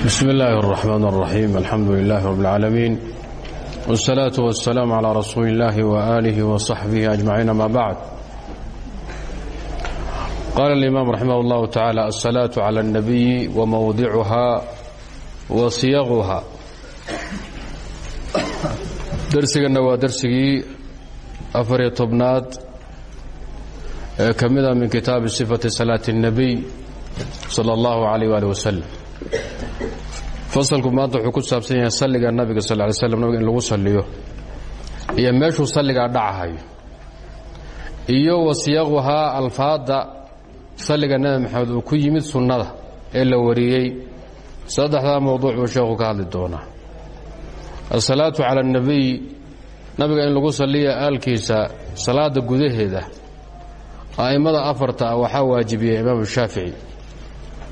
bsm اllahi الرحmn الرaxيim alxamdu لlah رb العaalamiin والsalaaة والsalaam عlى rasuuli اllahi وآlih وصaxbih أجmaciin ama bacd qala اlimam raximah اllahu taعalى الsalaaة عlى الnabiyi wmowdicuha wa siyaquha dersigana waa dersigii afariyo tobnaad ee ka mida min kitaabi صifati salaaة الnabiy salى اllahu عalيh ali waslm fasalku maanta wuxuu ku saabsan yahay salliga nabiga sal ly slam nabiga in lagu salliyo. Iyo meeshuu salligaa dhacahayo. Iyo wasiyaquhaa alfaadda salliga nebi maxamed uu ku yimid sunnada ee la wariyey. Saddexdaa mowduuc buu sheekhu ka hadli doonaa. Asalaatu cala اnabiy nabiga in lagu salliya aalkiisa salaada gudaheeda a'immada afarta ah waxaa waajibiyey imaamu shaafici.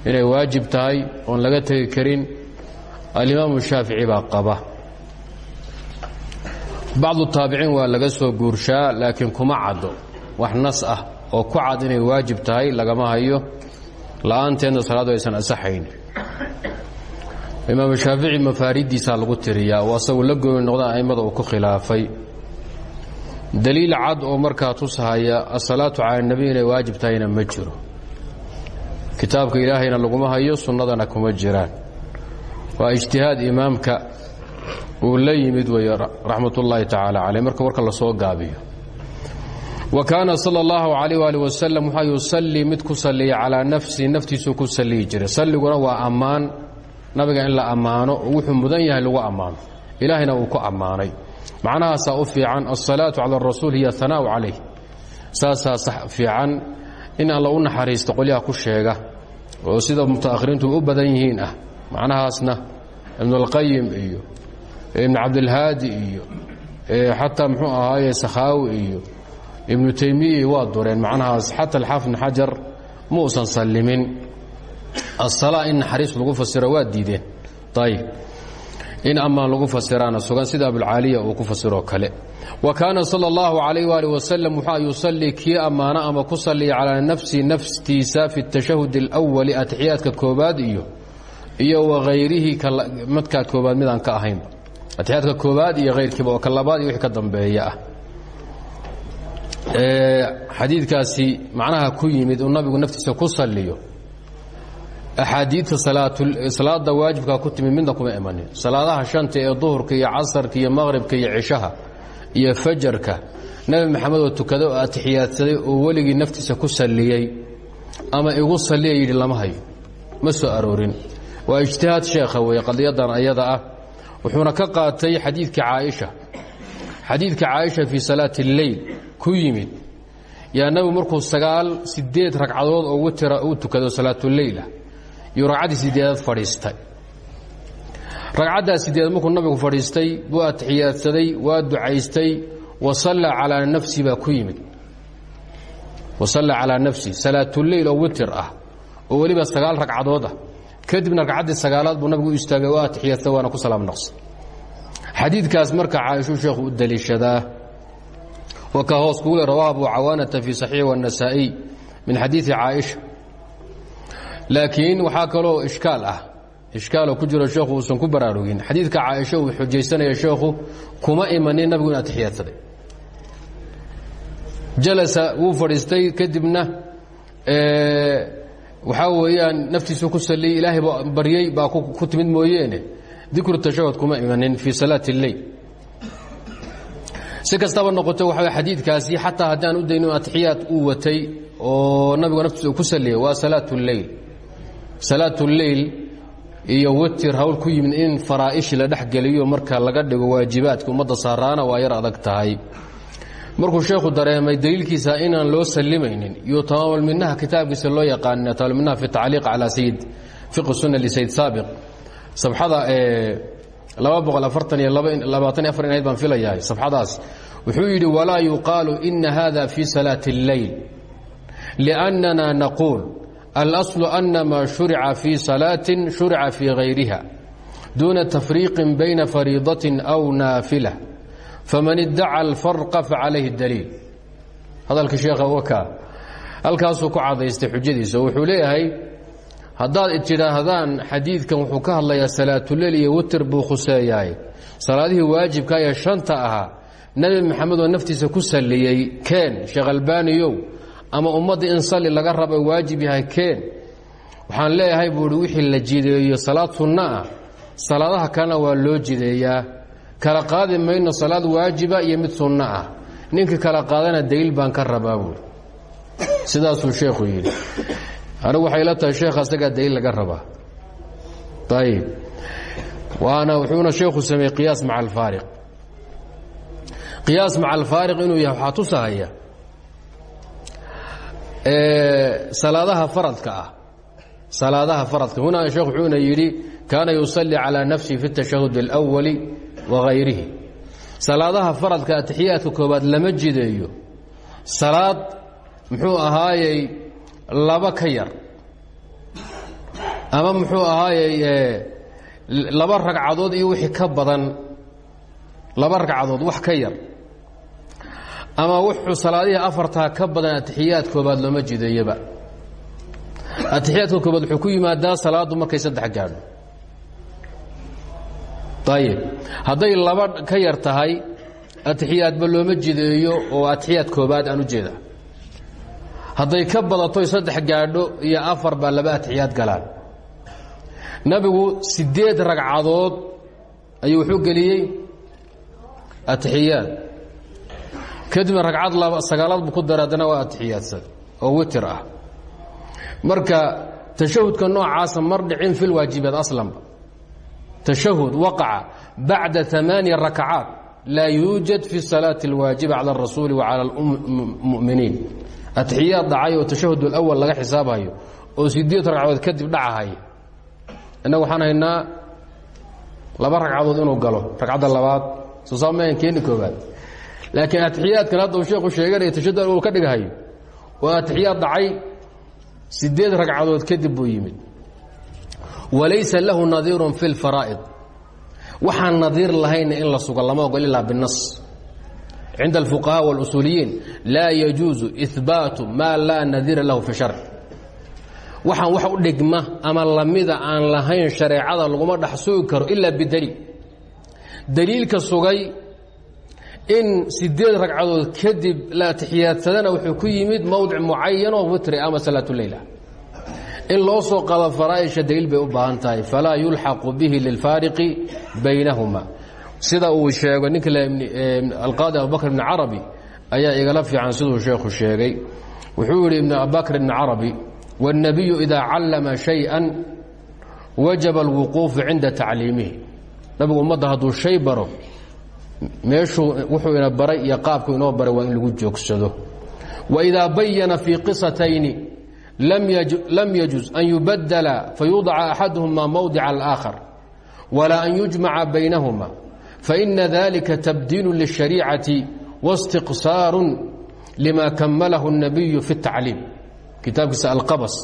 Inay waajib tahay oon laga tegi karin alimaamu shaafici baa qaba. Bacdu taabiciin waa laga soo guurshaa laakiin kuma caddo. Wax nas ah oo ku cad inay waajib tahay lagama hayo. La'aanteedna salaadu aysan asaxayn imaamu shaafici mafaariiddiisaa lagu tiriyaa oo asagu la gooni noqda a'immada uu ku khilaafay. Daliil cad oo markaa tusahaya asalaatu cala nebi inay waajib tahayna ma jiro. Kitaabka ilaahayna laguma hayo sunnadana kuma jiraan waa ijtihaad imaamka uu la yimid weeye raxmat ullaahi tacaala caleyh marka warka la soo gaabiyo. Wa kaana sala allahu calayh waali wasalam waxaa yusallii mid ku salliya calaa nafsihi naftiisuu ku salliyi jiray. Salliguna waa ammaan nabiga in la ammaano oo wuxuu mudan yahay lagu ammaano. Ilaahayna uu ku ammaanay. Macnahaasaa u fiican alsalaatu cala arasuul hiya hanaa'u calayh saasaa fiican in alla u naxariisto qolyaha ku sheega oo sida mutaakhiriintu u badan yihiin ah macnahaasna ibnulqayim iyo ibn cabdilhaadi iyo xataa muxuu ahaaye sakhaawi iyo ibnu teymiya waa dureen macnahaas. Xata alxaafid ibn xajar ma usan sallimin. Asalaa in naxariis lagu fasiro waa diideen. Ayb in ammaan lagu fasiraana sugan sida abulcaaliya uu ku fasiroo kale. Wa kaana sala allahu calayh ali wasalam wuxua yusallii kii ammaano ama ku salliya calaa nafsi naftiisa fi tashahud alawali atixiyaadka koobaad iyo iyo wahayrihi madkaa koobaad midaan ka ahaynba atixiyaadka koobaad iyo hayrkiiba oo ka labaad iyo wixii ka dambeeya ah. Xadiidkaasi macnaha ku yimid uu nabigu naftiisa ku salliyo. Axaadiidta salaada waajibkaa ku timid midna kuma imanin. Salaadaha shanta ee duhurka iyo casarka iyo maqhribka iyo cishaha iyo fajarka nebi maxamed oo tukada oo atixiyaadsaday oo weligii naftiisa ku salliyey ama igu salliya yidhi lama hayo. Ma soo aroorin waa ijtihaad sheekha weeye qadiyadan ayada ah. Wuxuuna ka qaatay xadiidka caaisha. Xadiidka caaisha fii salaati اlleyl ku yimid. Yaa nabigu markuu sagaal sideed ragcadood oo witira uu tukado salaatuleylah iyo ragcaddii sideedaad fadhiistay. Ragcaddaa sideedaad markuu nabigu fadhiistay buu atixiyaadsaday waa ducaystay wasalla calaa nafsi baa ku yimid. Wasalla calaa nafsi salaatuleyl oo witir ah oo weliba sagaal ragcadood ah kadibna ragcaddii sagaalaad buu nabigu istaagay oo atixiyaadsa waana ku salaam naqsa xadiidkaas marka caaishuu sheekhu u daliishadaa wa ka hoos kuule rawaa abu cawaanata fii saxiix min xadiidi caaisha. Laakiin waxaa kaloo ishkaal ah ishkaaloo ku jiro sheekhu uusan ku baraarugin. Xadiidka caaisha uu xujaysanaya sheekhu kuma imanin nabigu in atixiyaadsaday jalasa wuu fadhiistay kadibna waxaa weeyaan naftiisu ku saliyey ilaahay ba baryey baa ku timid mooyeene dikru tashahud kuma imanin fii salaati اlleyl si kastaba noqoto waxa xadiidkaasi xataa haddaan u dayno atixiyaad uu watay oo nabigu naftiisa uu ku saliyey waa salaat اlleyl salaat اlleyl iyo witir hawl ku yimid in faraa'ishi la dhex geliyo marka laga dhigo waajibaadka ummadda saaraana waa yar adag tahay markuu sheekhu dareemay daliilkiisa inaan loo sallimaynin iyo tamaamalminaha kitaabkiisa loo yaqaana tamaamalminaha fi tacliiq calaa sayid fiqi sunna lisayd saabiq. Sabxada ee laba boqol afartan baan filayahay sabxadaas. Wuxuu yidhi walaa yuqaalu ina hada fi salaati اlleyl liannana naquul alaslu ana maa shurica fii salaatin shurica fii gayriha duuna tafriiqin bayna fariidatin aw naafila faman iddaca alfarqa facalayhi daliil. Hadalka sheekha waka halkaasuu ku cadaystay xujadiisa. Wuxuu leeyahay haddaad tidhaahdaan xadiidkan wuxuu ka hadlayaa salaatuleyl iyo witer buu khuseeyaay salaadihii waajibka ee shanta ahaa nebi maxamed oo naftiisa ku salliyey keen sheekh albaaniyow ama ummadda in salli laga rabo waajib yahay keen. Waxaan leeyahay buu ihi wixii la jideeyo salaad sunno ah salaadaha kalena waa loo jideeyaa kala qaadi mayno salaad waajiba iyo mid sunno ah ninka kala qaadana daliil baan ka rabaa buui sidaasuu sheekhu yidhi anigu waxay la tahay sheekha asagaa daliil laga rabaa ayib waana wuxuuna sheekhu sameeyey qiyaas maca alfaariq qiyaas maca alfaariq inuu yahay waxaa tusahaya salaadaha faradka ah salaadaha faradka huna sheekh wuxuuna yidhi kaana yusalli calaa nafsihi fi اtashahud اlأwali wagayrihi salaadaha faradka atixiyaadka koobaad lama jideeyo. Salaad muxuu ahaayey laba ka yar. Ama muxuu ahaayey laba ragcadood iyo wixii ka badan. Laba ragcadood wax ka yar. Ama wuxuu salaadihii afartaa ka badan atixiyaad koobaad looma jideeyaba. Atixiyaadka koobaad wuxuu ku yimaadaa markay saddex gaadho ayib hadday laba ka yar tahay atixiyaadba looma jideeyo oo atixiyaad koobaad aan u jeeda hadday ka badatoy saddex gaadho iyo afar baa laba atixiyaad galaan. Nabigu siddeed ragcadood ayuu wuxuu geliyey atixiyaad kadibna ragcad sagaalaad buu ku dara haddana waa atixiyaadsan oo witir ah. Marka tashahudka noocaasa mar dhicin fi lwaajibaat aslanba tashahud waqaca bacda amaani rakacaat laa yuujad fi salaati alwaajiba cala alrasuuli wa cala almuminiin. Atixiyaad dhacay oo tashahud alawal laga xisaabhayo oo sideed ragcadood kadib dhacahaya innagu waxaan haynaa laba ragcadood inuu galo ragcadda labaad. Sosaamayan keeni koobaad laakiin atixiyaadkan hadda uu sheeku sheeganaya tashahud alawal ka dhigahayo oo atixiyaad dhacay sideed ragcadood kadib buu yimid walaysa lahu nadiirun fi اlfaraa'id waxaan nadiir lahayna in la sugo lama ogol ilaa binas cinda alfuqahaa wاlusuuliyiin laa yajuusu ihbaatu maa laa nadiira lahu fi sharc waxaan wax u dhigma ama lamida aan lahayn shareecada laguma dhex sugi karo ilaa bidaliil. Daliilka sugay in sideed ragcadood kadib la atixiyaadsadana wuxuu ku yimid mowdic mucayanoo witri ama salaatuleyla إن loo soo qaado faraaisha daliil bay u baahan tahay. Falaa yulxaqu bihi lilfaariqi baynahuma. Sida uu sheego ninka alqaadi abubakr ibni ayaa igala fiican siduu sheekhu sheegay. Wuxuu yidhi ibn abubakr ibni carabi wاnnabiyu idaa callama shay-an wajaba alwuquufu cinda tacliimihi. Nabigu ummadda hadduu shay baro meeshuu wuxuu ina baray iyo qaabku inoo baray waa in lagu joogsado. Waidaa bayana fii qisatayni lam yجuز an yubadla fayuضca axaduهma mowdica الآkhar وlaa an yujmaca baynahuma faإna dalika tabdiil للشhariicaةi واstiqsaaru lima kamalahu الnabiyu fi الtacliim kitaabkiisa alqabs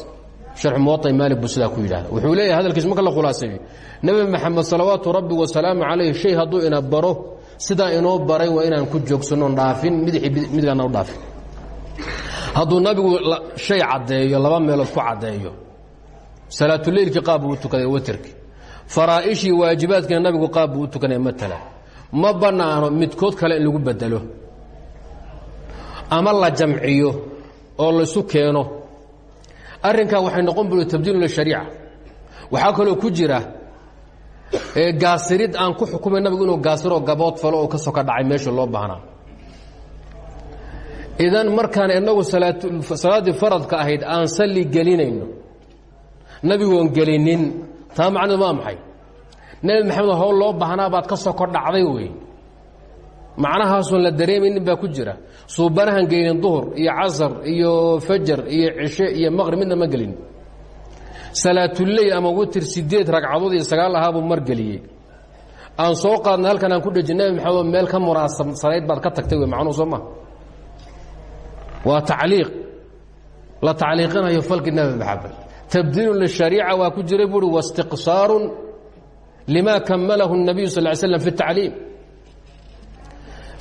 sharx muwaطa maalik buu sidaa ku yidhahda wuxuu leeyahay hadalkiis marka la khulaaseeyo nebi maxamed salawaatu rabbi wasalaamu calayh shay hadduu ina baro sidaa inoo baray waa inaan ku joogsannoon dhaafin midixii midgaana u dhaafin hadduu nabigu shay caddeeyo laba meelood ku caddeeyo salaatuleylkii qaab buu u tukaday waterki faraa'ishii waajibaadkiina nabigu qaab buu matala ma bannaano midkood kale in lagu bedelo ama la jamciyo oo laysu keeno. Arrinkaa waxay noqon buri tabdiilu lishariica waxaa kaloo ku jira gaasirid aan ku xukumay nabigu inuu gaasiroo gabood falo oo ka soka dhacay meeshii loo baahnaa idan markaan inagu salaaddii faradka ahayd aan salli gelinayno nabigoon gelinin. Taa macneed waa maxay? Nebi maxamed howl loo baahnaa baad ka soko dhacday wey macnahaasoon la dareemaynin baa ku jira. Suubanahan gelinin duhur iyo casar iyo fajar iyo cishe iyo maqrib midna ma gelin. Salaatuley ama witir sideed ragcadood iyo sagaal ahaabuu mar geliyey. Aan soo qaadnay halkan aan ku dheji nebi maxamed meel ka munaasabsanayd baad ka tagtay wey macnuhu soo ma waa tacliiq la tacliiqinayo falki nebi maxamed tabdiilun lishariica waa ku jiray buuhi wastiqsaarun lima kamalahu الnabiyu sal ly slam fi الtacliim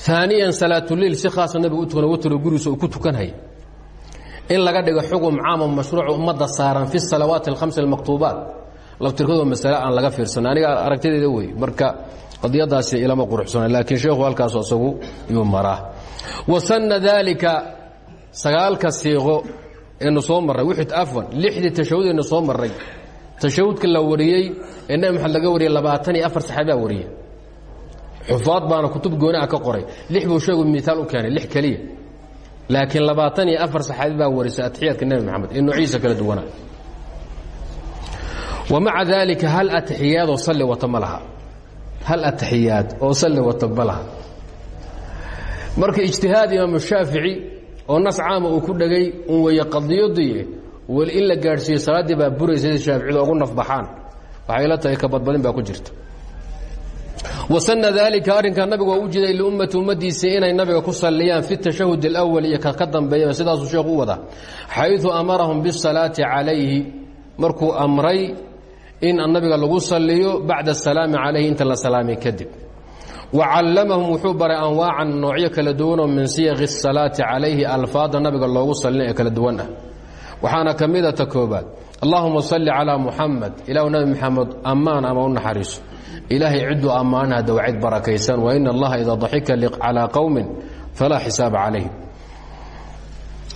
aaniyan salaatuleil si khaasa nabigu u tukana watro gurigiisa uu ku tukanhaya in laga dhigo xugum caamo mashruuc ummadda saaran fi salawaati alhamsi almaktuubaat laftirkadoo masale aan laga fiirsan aniga aragtideeda wey marka qadiyadaasi ilama quruxsana laakiin sheekhu halkaas isagu yuu maraa wasanna daalika sagaalka siiqo eenu soo marray wixid afwan lixdii tashahud eenu soo marray tashahudka la wariyey ee nebi maxamed laga wariyey labaatan iyo afar saxaabaa wariyey. Xufaad baana kutub gooni ah ka qoray. Lix buu sheegu miaal u keenay lix keliya. Laakiin labaatan iyo afar saxaabi baa warisay atixiyaadka nebi maxamed ee noociisa kala duwana. Wa maca daalika hal atixiyaadoo salli wata ma laha. Hal atixiyaad oo salli wata ma laha. Marka ijtihaad imaamu shaafici oo nas caama uu ku dhegay un weeye qadiyadiie weli in la gaadhsiiyo salaaddii baa buraysa ugu nafbaxaan. Waxay la tahay ka badbadin baa ku jirta. Wasana daalika arrinkaa nabigu waa u jiday liummati ummaddiisa inay nabiga ku salliyaan fi tashahud alawal iyo kaka dambeeyaba sidaasuu sheekhu u wadaa xaydu amarahum bisalaati calayhi. Markuu amray in nabiga lagu salliyo bacda asalaami calayhi inta la salaamay kadib wa callamahum wuxuu baray anwaacan noocyo kala duwanoo min siyaqi الsalaati calayhi alfaada nabiga loogu salina ee kala duwan ah waxaana ka mida ta koobaad allahuma salli calaa muxamed ilahu nabi maxamed ammaan ama u naxariiso ilaahay cidduu ammaanaha dawcid barakaysan wain allaha idaa daxika calaa qowmin falaa xisaaba calayhim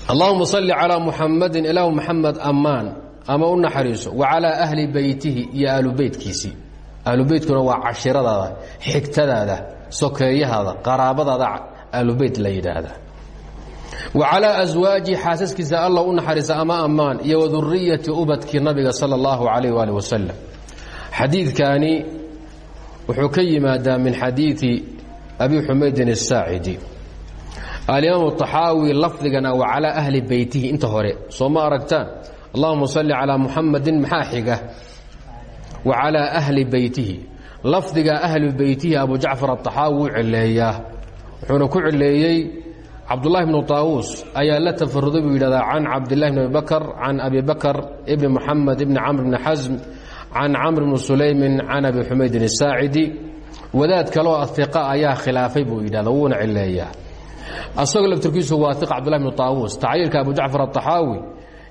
allahuma salli calaa muxamadin ilaahu maxamed ammaan ama u naxariiso wa calaa ahli beytihi iyo ahlu beytkiisii ahlu beytkuna waa cashiradaada xigtadaada sokeeyahaada qaraabadaada ahlubeyt la yidhaahda wa calaa aswaaji xaasaskiisa alla u naxariisa ama ammaan iyo waduriyati ubadkii nabiga sala allahu calayh waali wasalam xadiidkaani wuxuu ka yimaadaa min xadiidi abi xumaydin asaacidi alimaam طaxaawi lafdigana wa calaa ahli beytihi inta hore soo ma aragtaan? Allahuma salli calaa muxamadin maxaa wa calaa ahli beytihi lafdiga ahli beytihi abu jacfar aطaxaawi wuu cileeyaa wuxuuna ku cileeyey cabdulahi bnu طaawuus ayaa la tafaruday buu yidhahdaa can cabdillahi bn abi bakr can abi bakr ibni muxamed ibni camr bni xasm can camr bni sulaymin can abi xumaydin asaacidi wadaad kaloo aiqa ayaa khilaafay buu yidhahda wuuna cileeyaa asagoo laftirkiisu waa iq cabdullahi bnu طaawuus tacyiirka abu jacfar aطaxaawi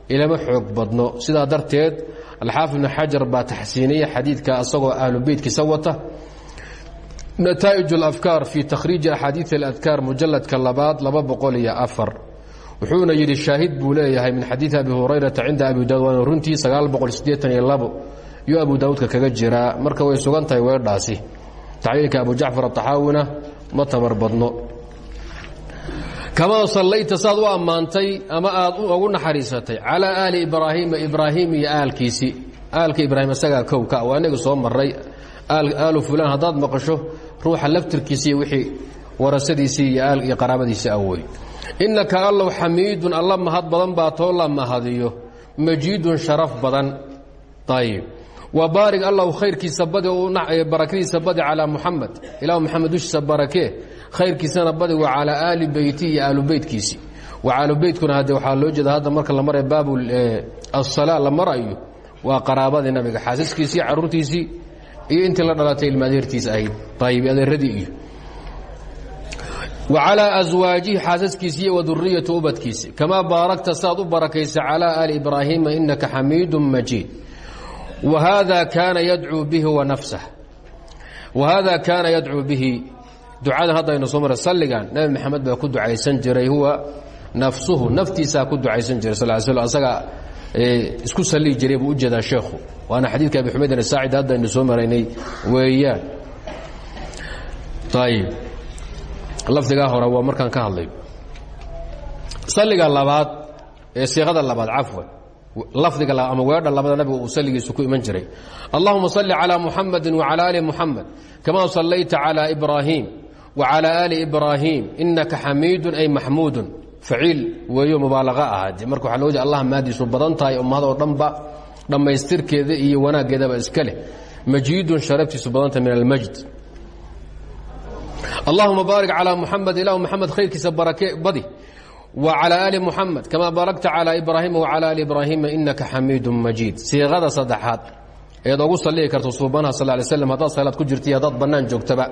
ilama xoog badno sidaa darteed alxaafid ibn xajar baa taxsiiniya xadiidka asagoo ahlubeytkiisa wata. Nataaij اlafkaar في takhriiji axaadiid اladkaar mujaladka labaad laba boqol iyo afar. Wuxuuna yidhi shaahid buu leeyahay min xadiidi abi hurayrata cinda abi daawud waana runtii sagaal boqol sideetan iyo labo yuu abu daawuudka kaga jiraa. Marka way sugan tahay weedhaasi tacliilka abu jacfar ma tabar badno kamaa sallayta saad u ammaantay ama aad ugu naxariisatay. Calaa aali ibraahiima ibraahim iyo aalkiisii aalka ibraahim isagaa kowka waa inaga soo maray aalu fulaan haddaad maqasho ruuxa laftirkiisii wixii warasadiisii iyo qaraabadiisii awey innaka allow xamiidun alla mahad badan baa too la mahadiyo. Majiidun sharaf badan. Ayib wa baarig allahu khayrkiisa badi barakadiisa badi calaa muxamed ilahu maxamed dushiisa barakee khayrkiisana badi wa calaa aali beyti iyo aalu beytkiisii wa aalu beytkuna hadde waxaa loo jeeda hadda marka la maraya baabu asalaa la marayo waa qaraabadii nabiga. Xaasaskiisii caruurtiisii iyo intii la dhalatay ilma adeertiisa ahayd. Ayib adeeradii iyo. Wa calaa aswaajihi xaasaskiisi iyo wa duriyati ubadkiisi. Kamaa baarakta saad u barakaysa calaa aali ibraahiima inaka xamiidu wa haada kaana yadcuu bihi wa nafsah wa haada kaana yadcuu bihi ducadan haddaynu soo mara salligan nebi maxamed baa ku ducaysan jiray huwa nafsuhu naftiisaa ku ducaysan jiray sal sl asagaa isku sallihi jiray buu u jeedaa sheekhu waana xadiidka abi xumaydin asaacid haddaynu soo maraynay weeyaan ayib lafdigaa hore waa markaan ka hadlay salliga labaad ee siiqada labaad cafwan lafdiga ama weedha labada nabiga uu salligiisu ku iman jiray. Allahuma salli calaa muxamadi wacala ali muxamed kamaa sallayta calaa ibraahim wacalaa aali ibraahim inaka xamiidun ay maxmuudun faciil weeyo mubaalaqa ahaade marka waxaa loo jeeda allah maadiisu badan tahay ummad dhanba dhammaystirkeeda iyo wanaaggeedaba iska leh. Majiidun sharaftiisu badanta min almajd allahuma baarik calaa muxamed ilahu maxamed khayrkiisa barake badi wa calaa aali muxamed kamaa baarakta calaa ibraahima wacalaa ali ibraahiima inaka xamiidun majiid siiqada saddexaad eed ogu sallihi karto suubanaha sal lay slam haddaad salaad ku jirta iyo haddaad bannaan joogtaba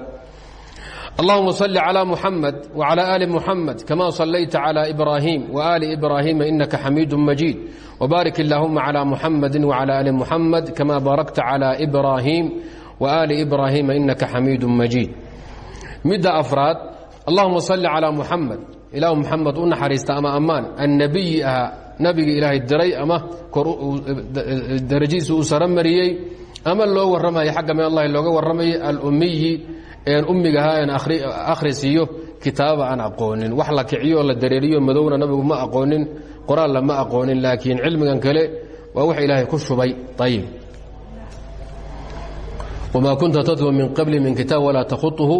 allahuma صل عlى mحamed وعlى آli mحamed kama صlayta عlى إbrahim وآli إbrahima inaka xamiid maجيid وbaarik اllahuma عlى mحamedi وعlى آli mحamed kama baarakta عlى إbrahim وآli إbrahima inaka xamiid maجيid midda afraad allahuma صل عlى mحamed ilah mxamed u naxariista ama ammaan annabiyi ahaa nabigi ilaahay diray ama darajadiisa uu saro mariyey ama loo warramaya xagga min allahi looga warramayay alummiyi een ummigahaa een akhrisiiyo kitaaba aan aqoonin. Wax la kiciyo la dareeriyo madowna nabigu ma aqoonin qoraalla ma aqoonin laakiin cilmigan kale waa wax ilaahay ku shubay. Ayib wamaa kunta tatlu min qabli min kitaab walaa takhuطuhu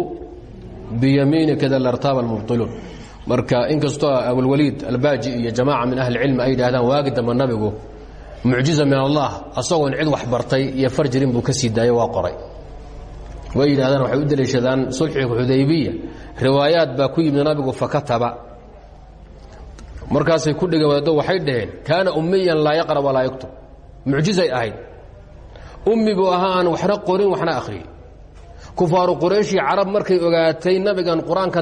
biyamiinika da lartaaba almubطiluun marka inkastoo abulwaliid albaaji iyo jamaaca min ahli cilmi ay yidhaahdaan waagi dambe nabigu mucjiza min allah asagoon cid wax bartay iyo farjirin buu ka sii waa qoray. Way yidhahdaan waxay u deliishadaan sulxiga xudaybiya. Riwaayaad baa ku yimid nabigu fakataba markaasay ku dhegeen waxay dhaheen kaana ummiyan laa yaqra walaa yaktub. Mucjizay ahayd. Ummi buu ahaa aan qorin waxna akhriyey. Kufaaru qurayshii carab markay ogaatay nabigan qur'aanka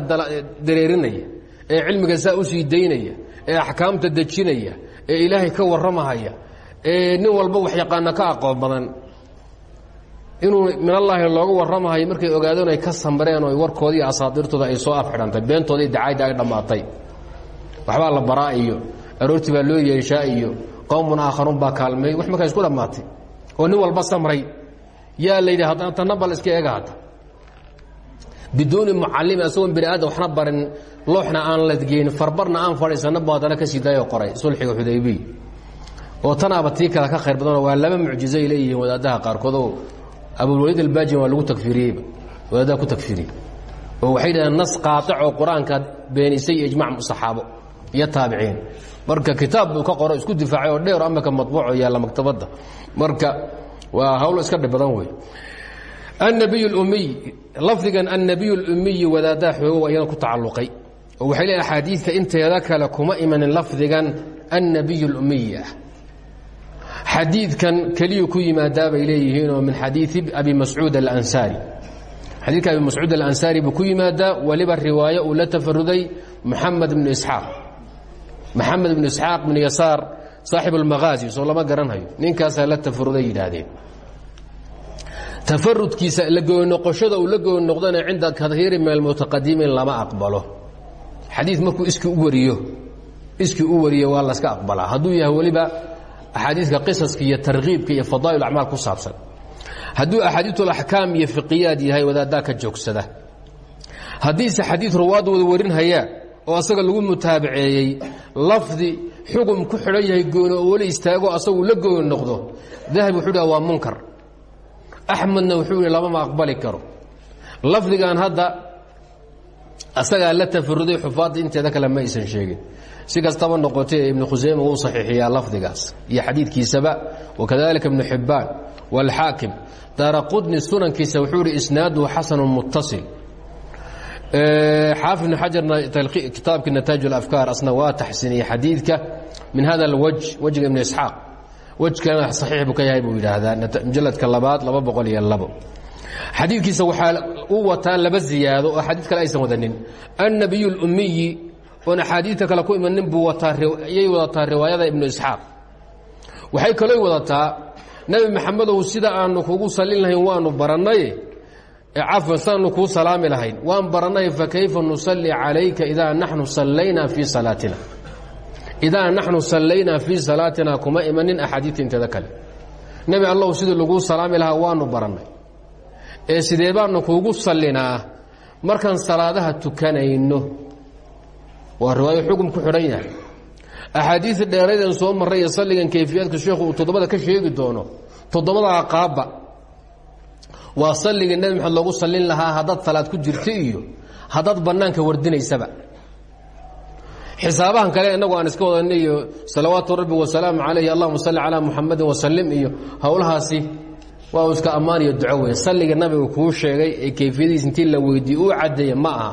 dareerinaya ee cilmiga saa u sii daynaya ee axkaamta dejinaya ee ilaahay ka warramahaya ee nin walba wax yaqaana ka aqoon badan. Inuu min allaahi looga warramahayo markay ogaadeen ay ka samreen oo warkoodii asaadiirtooda ay soo afxidhantay beentoodii dacayda ay dhammaatay. Waxbaa la baraa iyo aroortii baa loo yeeshaa iyo qowmun aakharuun baa kaalmeey wax markaa isku dhammaatay. Oo nin walba samray. Yaa la yidhi tanna iska eega biduuni mucalimi asagoon bini aadam waxna barin looxna aan ladgeyn farbarna aan fadhiisanna buu haddana ka sii daayoo qoray sulxiga xudaybiya. Oo tanaaba tii kale ka khayr badanoo waa laba mucjizo ay leeyihiin wadaadaha qaarkood oo abulwaliid albaajin waa lagu tagfiriyeyba wadaadaha ku tagfiriyey oo waxay yidhahdeen nas qaaic oo qur'aanka beenisay iyo ijmac saxaabo iyo taabiciin. Marka kitaab buu ka qoro isku difaacay oo dheer amaka mabuuco yaalla maktabadda. Marka waa hawlo iska dhib badan wey annabiy اlumiy lafdigan annabiy اlumiyi wadaadaha xoogo waa iyada ku tacalluqay oo waxay leeyihin axaadiidka inteeda kale kuma imanin lafdigan annabiy اlumiyi ah xadiidkan keliyu ku yimaadaa bay leeyihiinoo min xadiidi abi mascuud alansaari xadiidka abi mascuud alansaari buu ku yimaadaa weliba riwaayo uu la tafaruday moxamed bnu isxaaq moxamed bnu isxaaq bnu yasaar saaxib اlmaghaazi soo lama garanhayo ninkaasaa la tafaruday yidhaahdeen tafarudkiisa la goynoqoshada uu la goynoqdana cinda kaiiri min almutaqadimiin lama aqbalo. Xadii markuu iski u wariyo iskii u wariyo waa laska aqbalaa hadduu yahay weliba axaadiidka qisaska iyo tarkiibka iyo fadaa'il acmaal ku saabsan. Hadduu axaadiiulaxkaam iyo fiqiyaad yahay wadaaddaa ka joogsada. Haddiise xadiid ruwaad wada warinhayaa oo asaga lagu mutaabaceeyey lafdi xugum ku xidhan yahay gooni oo weli istaago asagu la gooni noqdo dahabi wuxuu dhaha waa munkar axmedna wuxuu yidhi lamama aqbali karo lafdigan hadda asagaa la tafaruday xufaadda inteeda kale ma aysan sheegin si kastaba noqotay ibnu khusayma wuu saxiixiyaa lafdigaas iyo xadiidkiisaba wakadalika ibnu xibbaan waalxaakim daaraqudni sunankiisa wuxuu yidhi isnaaduhu xasanu muttasil xaafid ibnu xajarna kitaabkii nataaj alafkaar asna waa taxsiiniyey xadiidka min hada alwaj wejga ibnu isxaaq wejkana saxiix buu ka yahay buu yidhaahdaa mujaladka labaad laba boqol iyo labo. Xadiidkiisa waxaa u wataa laba ziyaado oo xadiid kale aysan wadanin. Annabiy اlummiyi oon axaadiidta kale ku imanin buu waayay wadataa riwaayada ibnu isxaaq. Waxay kaloo wadataa nebi maxamedow sida aanu kugu salin lahayn waanu barannaye cafwan sidaanu kuu salaami lahayn. Waan barannay fakayfa nusalli calayka idaa naxnu sallaynaa fii salaatina idaa naxnu sallaynaa fii salaatina kuma imanin axaadiidta inteeda kale nebi allow sidii laguu salaami lahaa waanu barannay ee sidee baanu kuugu sallinaa markaan salaadaha tukanayno waa riwaayo xugum ku xidhan yahay axaadiida dheeraydan soo marray ee salligan kayfiyaadka sheekhu uu toddobada ka sheegi doono toddobadaa qaabba waa salligii nebi maxamed loogu sallin lahaa haddaad salaad ku jirta iyo haddaad bannaanka wardinaysaba xisaabahan kale innagu aan iska wadanay iyo salawaatu rabbi wasalaamu calayhi allahuma salli calaa muxamadin wasalim iyo howlahaasi waa iska ammaan iyo duco wey salliga nabiga kuu sheegay ee kayfiyadiis intii la weydiiye uu caddeeye ma aha.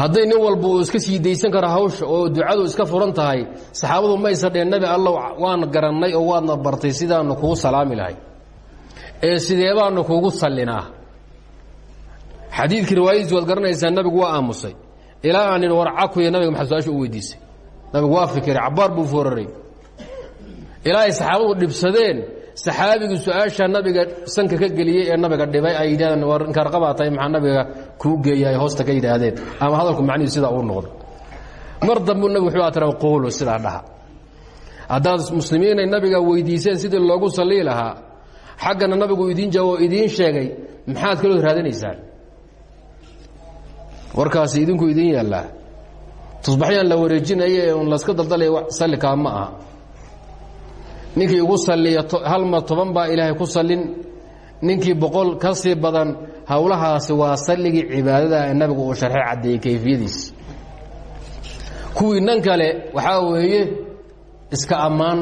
Hadday nin walba iska sii daysan karo hawsha oo ducadu iska furan tahay saxaabadu maysa dheen nebi allow waan garannay oo waadna bartay sidaanu kugu salaami lahay ee sidee baanu kugu sallinaa? Xadiidkii riwaayadiisi waad garanaysaa nabigu waa aamusay ilaa aanin warcakuya nabiga maxaad su'aasha u weydiisay. Nabigu waa fikiray cabbaar buu fooraray ilaa ay saxaabadu dhibsadeen saxaabigii su'aasha nabiga sanka ka geliyey ee nabiga dhibay ay yidhahdeen war inkaarqabaa tahay maxaa nabiga kuu geeya hoosta ka yidhaahdeen? Ama hadalku macnihiisu sidaa uu noqdo. Mar dambuu nabig wuxuu atira quulu sidaa dhaha. Haddaad muslimiinay nabiga weydiiseen sidii loogu sallii lahaa xaggana nabigu idiin jawaabo idiin sheegay maxaad kaloo raadinaysaan warkaasi idinku idiin yaallaa. Tusbaxyaan la wareejinaya ee un layska daldalaya sallikaa ma aha. Ninkii ugu salliya hal mar toban baa ilaahay ku sallin. Ninkii boqol ka sii badan howlahaasi waa salligii cibaadada ee nabigu uu sharxay caddeeyey kayfiyadiisi kuwii nan kale waxaa weeye iska ammaan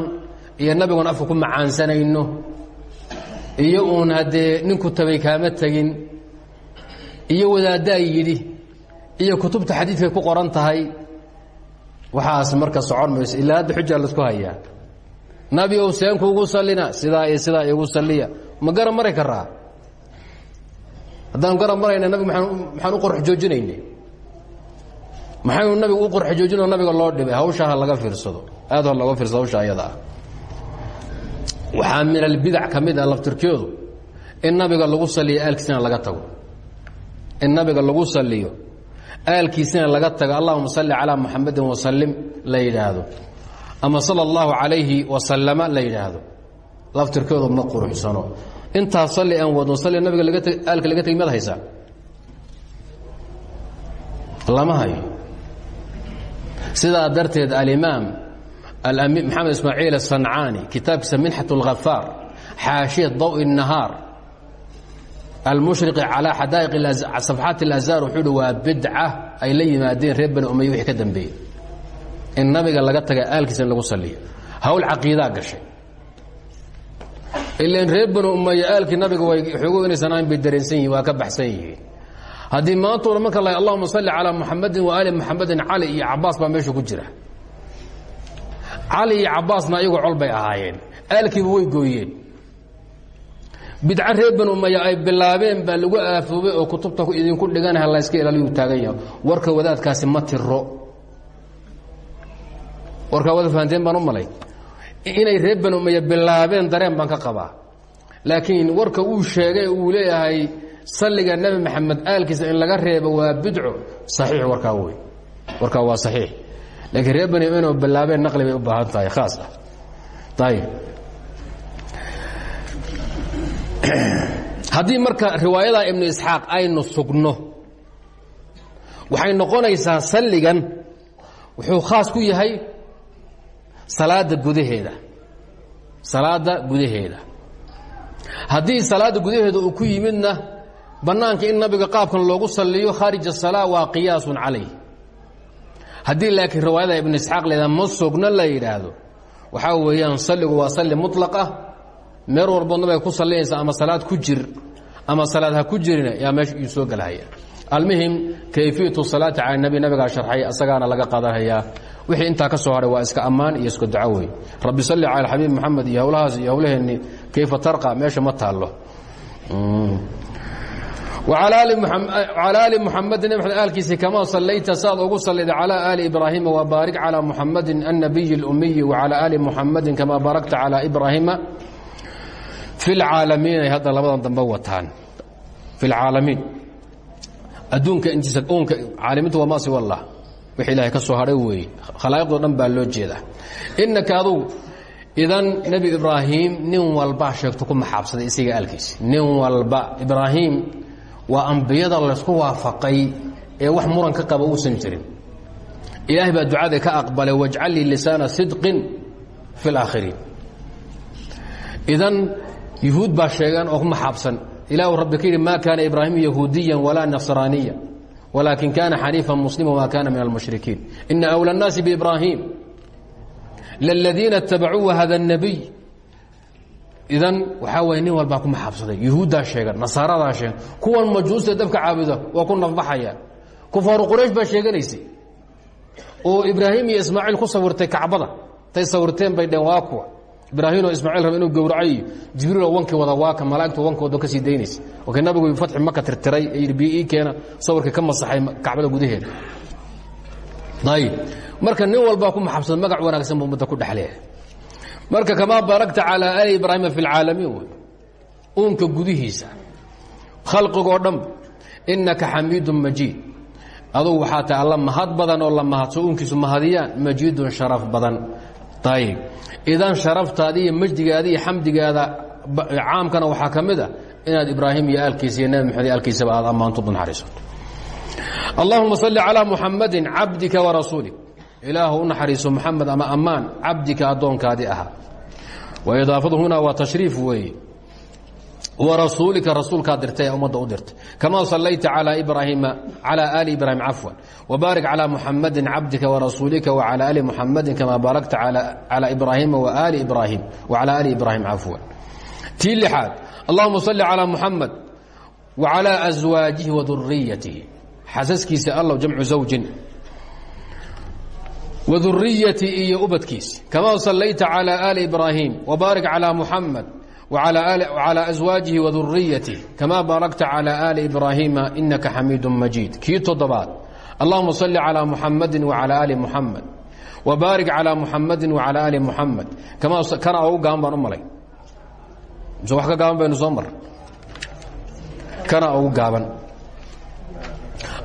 iyo nabigoon afka ku macaansanayno. Iyo uun haddee ninku tabay kaama tegin. Iyo wadaaddaa yidhi iyo kutubta xadiidkay ku qoran tahay waxaas marka socon mayso. Ilaa hadda xujaa la isku hayaa. Nabi ow seen kuugu sallina sidaa iyo sidaa igu salliya. Ma garan mari karaa haddaan garan marayna nabig maxaan u qorx joojinayne? Maxaynu nabigu u qorx joojinoo nabiga loo dhibay? Hawshaa ha laga fiirsado. Aad ha looga fiirsado hawsha ayada ah. Waxaa min albidac ka mid ah laftirkeedu in nabiga lagu saliyo aalkiisina laga tago. In nabiga lagu saliyo aalkiisina laga tago allahuma salli calaa muxamadin wasalim la yidhaahdo ama sala allahu calayhi wasalama la yidhaahdo laftirkeedu ma quruxsano intaas salli aan wadno salli nabiga aalka laga tegi mad haysaa lama hayo sidaa darteed alimaam maxamed ismaaciil asancaani kitaabkiisa minxat اlhafaar xaashiya daw الnahaar almushriqi calى xadaa'iq safxaat اlazhar wuxuu hi waa bidca ay la yimaadeen reer bani umaya wixii ka dambeeyey in nabiga laga taga aalkiisa in lagu saliyo hawl caqiidaa gashay ilan reer bani umaya aalkii nabiga way xoogo inaysan ahayn bay dareensan yihiin waa ka baxsan yihiin haddii maantooda marka la allahuma salli calaa muxamadin waaali muxamadin cali iyo cabaas baa meesha ku jira cali iyo cabaasna iyagu col bay ahaayeen aalkiiba way gooyeen bidca reer bani umaya ay bilaabeen baa lagu aafoobay oo kutubta idinku dhiganaha layska ilaaliyu taagan yaha warka wadaadkaasi ma tiro. Warkaa wada fahanteen baan u malay. Inay reer bani umaya bilaabeen dareen baan ka qabaa. Laakiin warka uu sheegay uu leeyahay salliga nebi maxamed aalkiisa in laga reebo waa bidco. Saxiix warkaa wey warkaa waa saxiix. Laakiin reer bani inuu bilaabeen naqli bay u baahan tahay khaas ah. Ayib haddii marka riwaayada ibnu isxaaq aynu sugno waxay noqonaysaa salligan wuxuu khaas ku yahay salaada gudaheeda. Salaada gudaheeda. Haddii salaada gudaheeda uu ku yimidna bannaanka in nabiga qaabkan loogu salliyo khaarij asalaa waa qiyaasun calayh. Haddii laakiin riwaayada ibnu isxaaq leeda ma sugno la yidhaahdo. Waxaa weeyaan salligu waa salli muطlaq ah meer walbood nabiga ku salinaysa ama salaad ku jir ama salaad ha ku jirina yaa meesha ii soo galhaya almuhim kayfiyatu salaati cala nabi nabigaa sharxay asagaana laga qaadanhayaa. Wixii intaa ka soo hadhay waa iska ammaan iyo isku daco wey rabbi salli cala xabiib maxamed iyo howlahaas iyo howlaheenni kayfa tarqa meesha ma taallo. Mm. Cala ali muxamadin neb aalkiisii kamaa sallayta saad ugu sallayda calaa aali ibraahiima wabaarik calaa muxamadin annabiyi اlumiyi wacalaa aali muxamadin kamaa barakta calaa ibraahiima filcaalamiin ay hadda labadan dambe wataan. Filcaalamiin. Adduunka intiisa uunka caalimiintu waa maasi wallah. Wix ilaahay ka soo hadhay weeye. Khalaa'iqdoo dhan baa loo jeedaa. Innaka adugu idan nebi ibraahim nin walbaa sheegto ku maxaabsaday isaga alkiisa nin walba ibraahim waa ambiyada laysku waafaqay ee wax muran ka qaba uusan jirin. Ilaahay baa ducada ka aqbalay wajcal lii lisaana sidqin fi اlaakhiriin idan yuhuud baa sheegan oo ku maxaabsan ilaahu rabbi ka yidhi ma kaana ibraahim yahuudiya walaa nasraaniya walaakin kana xaniifa muslima wma kana min almushrikiin ina أwlى الnaasi biibraahim lladiina اtabacuu hada الnabiy idan waxaa way nin walbaa ku maxaabsaday yuhuuddaa sheegan nasaaradaa sheegan kuwan majuusta dabka caabuda waa ku nafbaxayaan kufaaru quraysh baa sheeganaysay oo ibraahim iyo ismaaciil ku sawirtay kacbada tay sawirteen bay dheen waa kuwa ibraahimo ismaaciil rab inuu gowracay jibriiloo wankii wada waaka malaa'igtu wankooda ka sii daynaysa. Wakii nabigu fatxi maka tirtiray ee yidhi biyo ii keena sawirkii ka masaxay kacbada gudaheeda ayib. Marka nin walbaa ku maxabsada magac wanaagsan buu ummadda ku dhexleeyahay marka kamaa baaragta calaa ali ibraahima fi lcaalamiin wey uunka gudihiisa khalqigoo dhan innaka xamiidun majiid. Adugu waxaa tahay alla mahad badan oo la mahadso uunkiisu mahadiyaan majiidun sharaf badan ayib idan sharaftaada iyo majdigaada iyo xamdigaada caamkana waxaa ka mid a inaad ibraahim iyo aalkiisa iyo nebi maxamed aalkiisaba aad ammaantood naxariisato allahuma salli calaa muxamadin cabdika warasuulik ilaahu u naxariiso muxamed ama ammaan cabdika addoonkaadii ahaa waidaafadu huna waa tashriif weeye warasuulika rasuulkaa dirtay ee u dirtay. Kamaa sallayta calaa ibraahiima calaa aali ibraahim cafwan. Wbaarik calaa muxamadin cabdika warasuulika wacalaa ali muxamadin kamaa baarakta calaa ibraahiima waali ibraahim wacalaa ali ibraahim cafwan. Tii lixaad allahuma salli calaa muxamed wacalaa aswaajihi waduriyatihi xasaskiisa allow jamcu zawjin. Waduriyati iyo ubadkiisi kamaa sallayta calaa aali ibraahim wbaarik calaa muxamed وعلى أزواaجihi وذuرiyته كmا baaركta على آل إبراهيمa إنka xميid مجيد kii toddobaad اللهma صل على محمد وعلى آل محمد وbaaرك على محمد وعلى آل محمد kana ogu gaaban baan u malay mise wax ka gaaban baynu soo mar kana ogu gaaban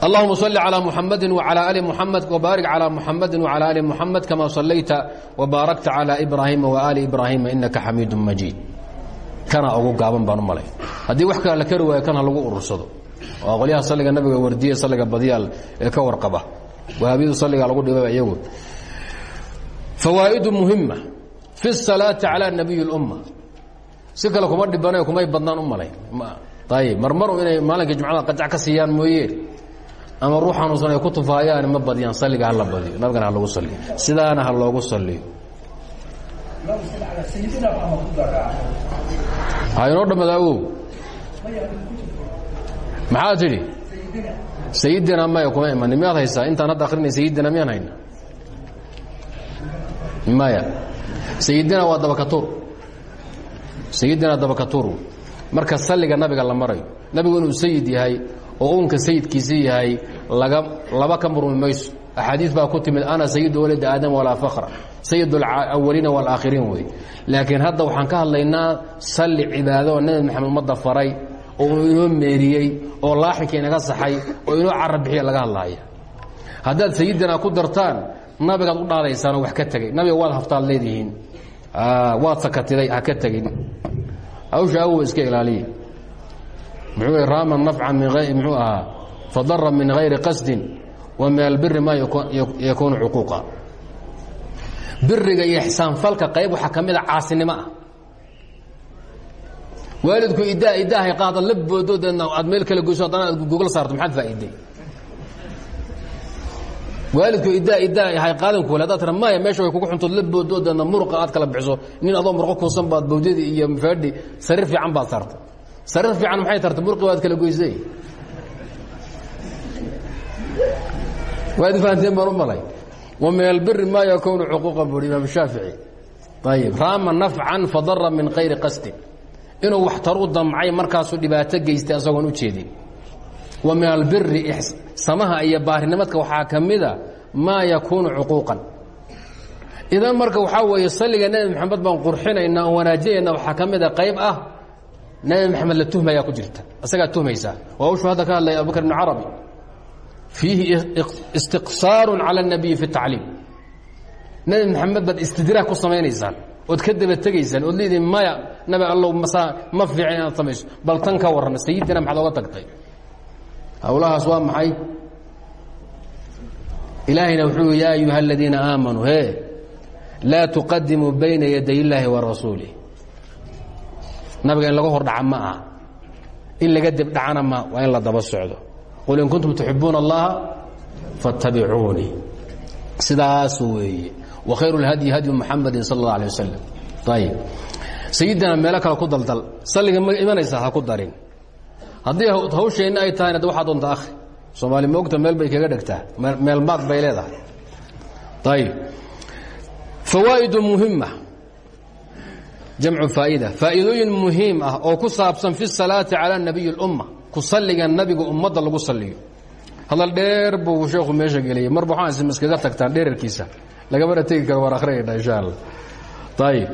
اللهma صل على محمد وعلى آل محمد وbaaرك على محمد وعلى آل محمد كmا صليت وbaaركta على إبراهيم وآل إبراهيم إنka xميid مجيد kana ugu gaaban baan u malay haddii wax kale la kari waayo kan ha lagu urursado oo qolyaha salliga nabiga wardiye salliga badyaal ee ka warqaba wahaabiyadu salliga lagu dhibaba iyagu fawaa'idu muhima fi الsalaati calى nabiy اlumma si kale kuma dhibane kumay badnaan u malay ayib marmaru inay maalinkii jumcada qajac ka siiyaan mooye ama ruux xanuunsan ay ku tufaayaan ma badiyaan salliga ha la badiyo nabigana ha lagu saliyo sidaana ha loogu saliyo inoo dhammada awow maxaa tidhi? Sayidina maya kuma iman miyaad haysaa? Intaan hadda akrinay sayidina miyaan hayna? Maya. Sayidina waa dabakatuur. Sayidina dabakatuur. Marka salliga nabiga la marayo nabigu inuu sayid yahay oo uunka sayidkiisii yahay laga laba ka murmi mayso axaadiis baa ku timid ana sayidu waladi aadam walaa fakra sayid alawaliina waalaakhiriin wey laakiin hadda waxaan ka hadlaynaa salli cibaado oo nebi maxamed ummadda faray oo inoo meeriyey oo laaxinka inaga saxay oo inoo carab bixiya laga hadlaaya haddaad sayidina ku dartaan nabigaad u dhaadaysaan oo wax ka tegey nabiga waad haftaad leedihiin waad sakatiday ha ka tegin hawsha awow iska ilaaliya muxuu raama nafcan min muxuu ahaa fadara min hayri qasdin min albiri ma yakuunu cuquuqa. Biriga iyo ixsaanfalka qayb waxaa ka mida caasinimo ah. Waalidku idaa idaahay qaada la boodoodeedna aad meel kala goyso haddana aad gogol saarto maxaad faa'iiday. Waalidku idaa idaa hay qaadan kuule haddaad tira maya meesha way kugu xuntood la boodoodeedna muruqa aad kala bixiso. Nin adoo murqo kuusan baad bawdyadii iyo mafaadhi sariir fiican baad saartay sariir fiican maxay tartay murqi waad kala goysay waad fahanteen baan u malay. Wa min albiri maa yakuunu cuquuqan buuhi imaam shaafici. Ayib raama nafcan fadara min kayri qasdin inuu waxtar u damcay markaasuu dhibaato geystay asagoon u jeedin. Wa min albiri samaha iyo baarinimadka waxaa ka mida maa yakuunu idan marka waxaa weeye salliga nebi maxamed baan qurxinaynaa oon wanaajinayna waxaa qayb ah nebi maxamed la tuhmayaa ku jirta. Asagaa tuhmaysaa. Waa ushuu hadda ka hadlaya abubakr ibnu carabi fiihi istiqsaaru cala اnabiyi fi tacliim nebi maxamed baad istidraag ku samaynaysaan ood ka daba tegaysaan ood leediin maya nabi allow masaa ma fiican inaad samayso bal tan ka warrama sayidina maxaad oga tagtay? Hawlahaas waa maxay? Ilaahayna wuxuu yaa ayuha aladiina aamanuu he laa tuqadimuu bayna yaday illaahi wa rasuulih nabiga in laga hor dhaca ma aha in laga debdhacana ma waa in la daba socdo qul in kuntum tuxibuuna allaha faاtabicuunii sidaas weeye wakhayru اlhadyi hadyu muxamadin sal اllah alيه wasalam ayib sayidina meelo kale ku daldal salliga ma imanaysaa ha ku darin haddii hawsheenna ay tahayna de waxaa doonta akri soomaali moogta meel bay kaga dhegtaa meelmaad bay leedahay ayib fawaa'idu muhima jamcu faa'ida faa'iidooyin muhiim ah oo ku saabsan fi salaati calaa nabiyi اlumma ku salliga nabiga ummadda lagu salliyo hadal dheer buu sheekhu meesha geliyey marba waxaan iskaga tagtaan dheerarkiisa lagamana tegi karo war akhriyayna insha allah ayib